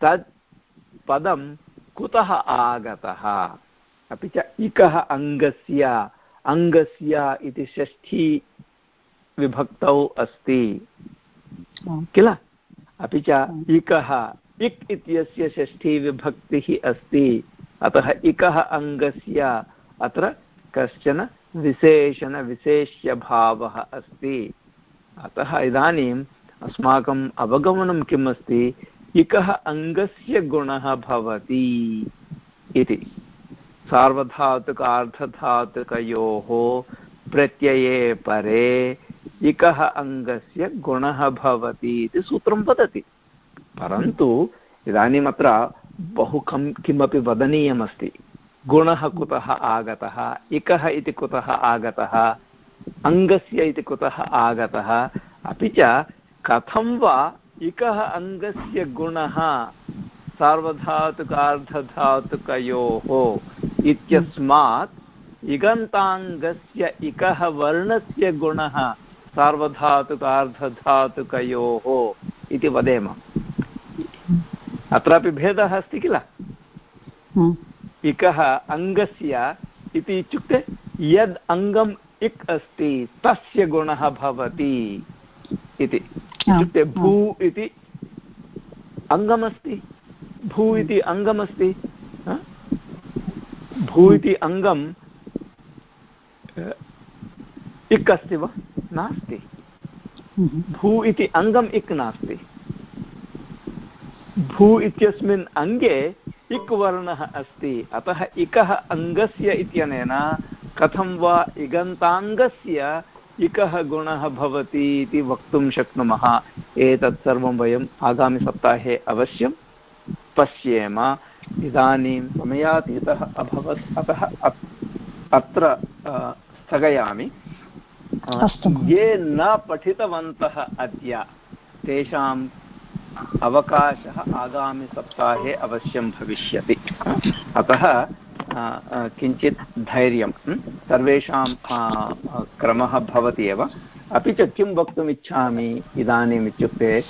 तत् पदं कुतः आगतः? अपि च इकः अङ्गस्य अङ्गस्य इति षष्ठी विभक्तौ अस्ति। किल? अपि च इकः इक् इत्यस्य षष्ठी विभक्तिः अस्ति। अतः इकः अङ्गस्य अत्र कश्चन विशेषणविशेष्यभावः अस्ति। अतः इदानीम् अस्माकम् अवगमनं किम् अस्ति इकः अङ्गस्य गुणः भवति इति। सार्वधातुकार्धधातुकयोः प्रत्यये परे इकः अङ्गस्य गुणः भवति इति सूत्रं वदति। परन्तु इदानीम् बहु कं किमपि वदनीयमस्ति। गुणः कुतः आगतः, इकः इति कुतः आगतः, अङ्गस्य इति कुतः आगतः, अपि च कथं वा इकः अङ्गस्य गुणः सार्वधातुकार्धधातुकयोः इत्यस्मात् इगन्ताङ्गस्य इकः वर्णस्य गुणः सार्वधातुकार्धधातुकयोः इति वदेम। अत्रापि भेदः अस्ति किल? हम्म। इकः अङ्गस्य इति इत्युक्ते यद् अङ्गम् इक् अस्ति तस्य गुणः भवति इति। इत्युक्ते भू इति अङ्गमस्ति। भू इति अङ्गमस्ति। भू इति अङ्गम् इक् अस्ति वा? नास्ति। भू इति अङ्गम् इक् नास्ति। भू इत्यस्मिन् अङ्गे इक् वर्णः अस्ति। अतः इकः अङ्गस्य इत्यनेन कथं वा इगन्ताङ्गस्य इकः गुणः भवति इति वक्तुं शक्नुमः। एतत् सर्वं वयम् आगामिसप्ताहे अवश्यं पश्येम। इदानीं समयातीतः अभवत्। अतः अत्र स्थगयामि। ये न पठितवन्तः अद्य तेषाम् अवकाशः आगामिसप्ताहे अवश्यं भविष्यति। अतः किञ्चित् धैर्यं सर्वेषां क्रमः भवति एव। अपि च किं वक्तुम् इच्छामि इदानीम् इत्युक्ते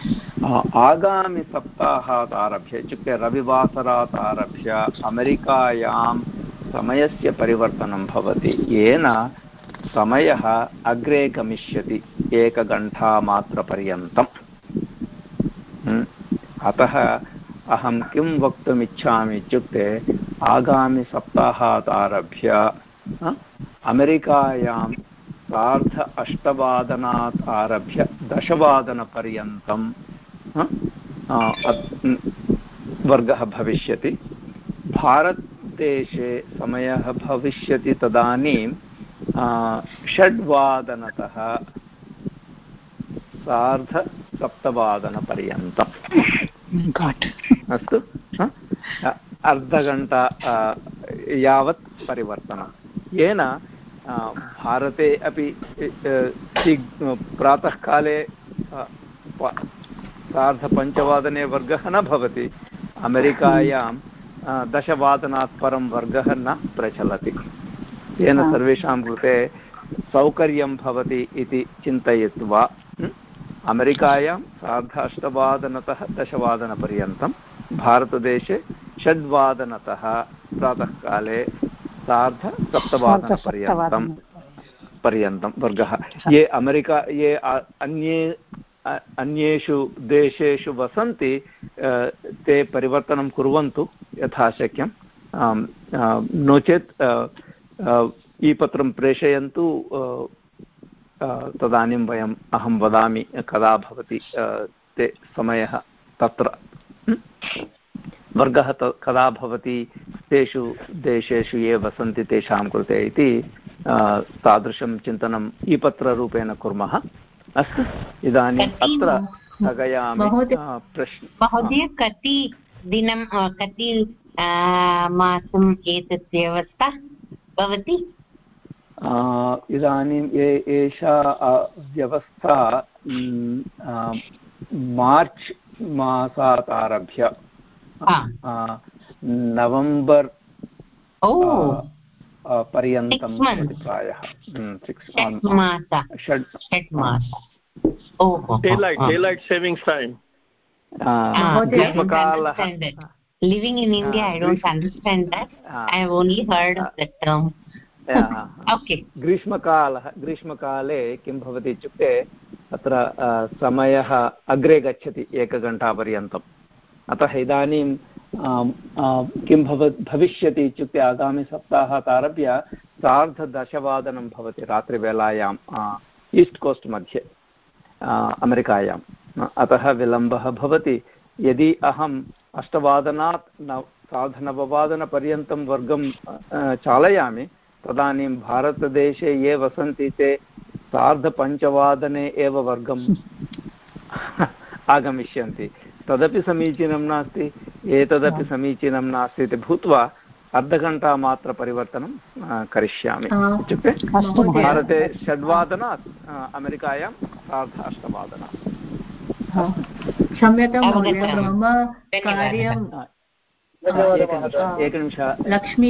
आगामिसप्ताहात् आरभ्य, इत्युक्ते रविवासरात् आरभ्य अमेरिकायां समयस्य परिवर्तनं भवति। येन समयः अग्रे गमिष्यति, एकघण्टामात्रपर्यन्तम्। अतः अहं किं वक्तुम् इच्छामि इत्युक्ते आगामिसप्ताहात् आरभ्य अमेरिकायां सार्ध अष्टवादनात् आरभ्य दशवादनपर्यन्तं वर्गः भविष्यति। भारतदेशे समयः भविष्यति तदानीं षड्वादनतः सार्धसप्तवादनपर्यन्तम्। अस्तु अर्धघण्टा यावत् परिवर्तनं। येन भारते अपि प्रातःकाले सार्धपञ्चवादने वर्गः न भवति। अमेरिकायां दशवादनात् परं वर्गः न प्रचलति। येन सर्वेषां कृते सौकर्यं भवति इति चिन्तयित्वा अमेरिकायां सार्ध अष्टवादनतः दशवादनपर्यन्तं, भारतदेशे षड्वादनतः प्रातःकाले सार्धसप्तवादनपर्यन्तं पर्यन्तं वर्गः। ये अमेरिका, ये अन्ये अन्येषु देशेषु वसन्ति ते परिवर्तनं कुर्वन्तु यथाशक्यं। नो चेत् ई पत्रं प्रेषयन्तु तदानीं वयम् अहं वदामि कदा भवति ते समयः तत्र। वर्गः कदा भवति तेषु देशेषु ये वसन्ति तेषां कृते इति तादृशं चिन्तनं ई पत्ररूपेण कुर्मः। अस्तु इदानीम् अत्र स्थगयामि। प्रश्न महोदय कति दिनं कति मासम् एतत् व्यवस्था भवति? इदानीं एषा व्यवस्था मार्च् मासात् आरभ्य। नवम्बर् पर्यन्तं प्रायः। Living in India I don't understand that I have only heard ग्रीष्मकालः ग्रीष्मकाले किं भवति इत्युक्ते तत्र समयः अग्रे गच्छति एकघण्टापर्यन्तम्। अतः इदानीं किं भव भविष्यति इत्युक्ते आगामिसप्ताहात् आरभ्य सार्धदशवादनं भवति रात्रिवेलायाम् ईस्ट् कोस्ट् मध्ये अमेरिकायाम्। अतः विलम्बः भवति। यदि अहम् अष्टवादनात् नव सार्धनववादनपर्यन्तं वर्गं चालयामि तदानीं भारतदेशे ये वसन्ति ते सार्धपञ्चवादने एव वर्गम् आगमिष्यन्ति। तदपि समीचीनं नास्ति एतदपि समीचीनं नास्ति इति भूत्वा अर्धघण्टामात्रपरिवर्तनं करिष्यामि। इत्युक्ते भारते षड्वादनात् अमेरिकायां सार्ध अष्टवादनात् क्षम्यतां मम कार्यं एकनिमिष लक्ष्मी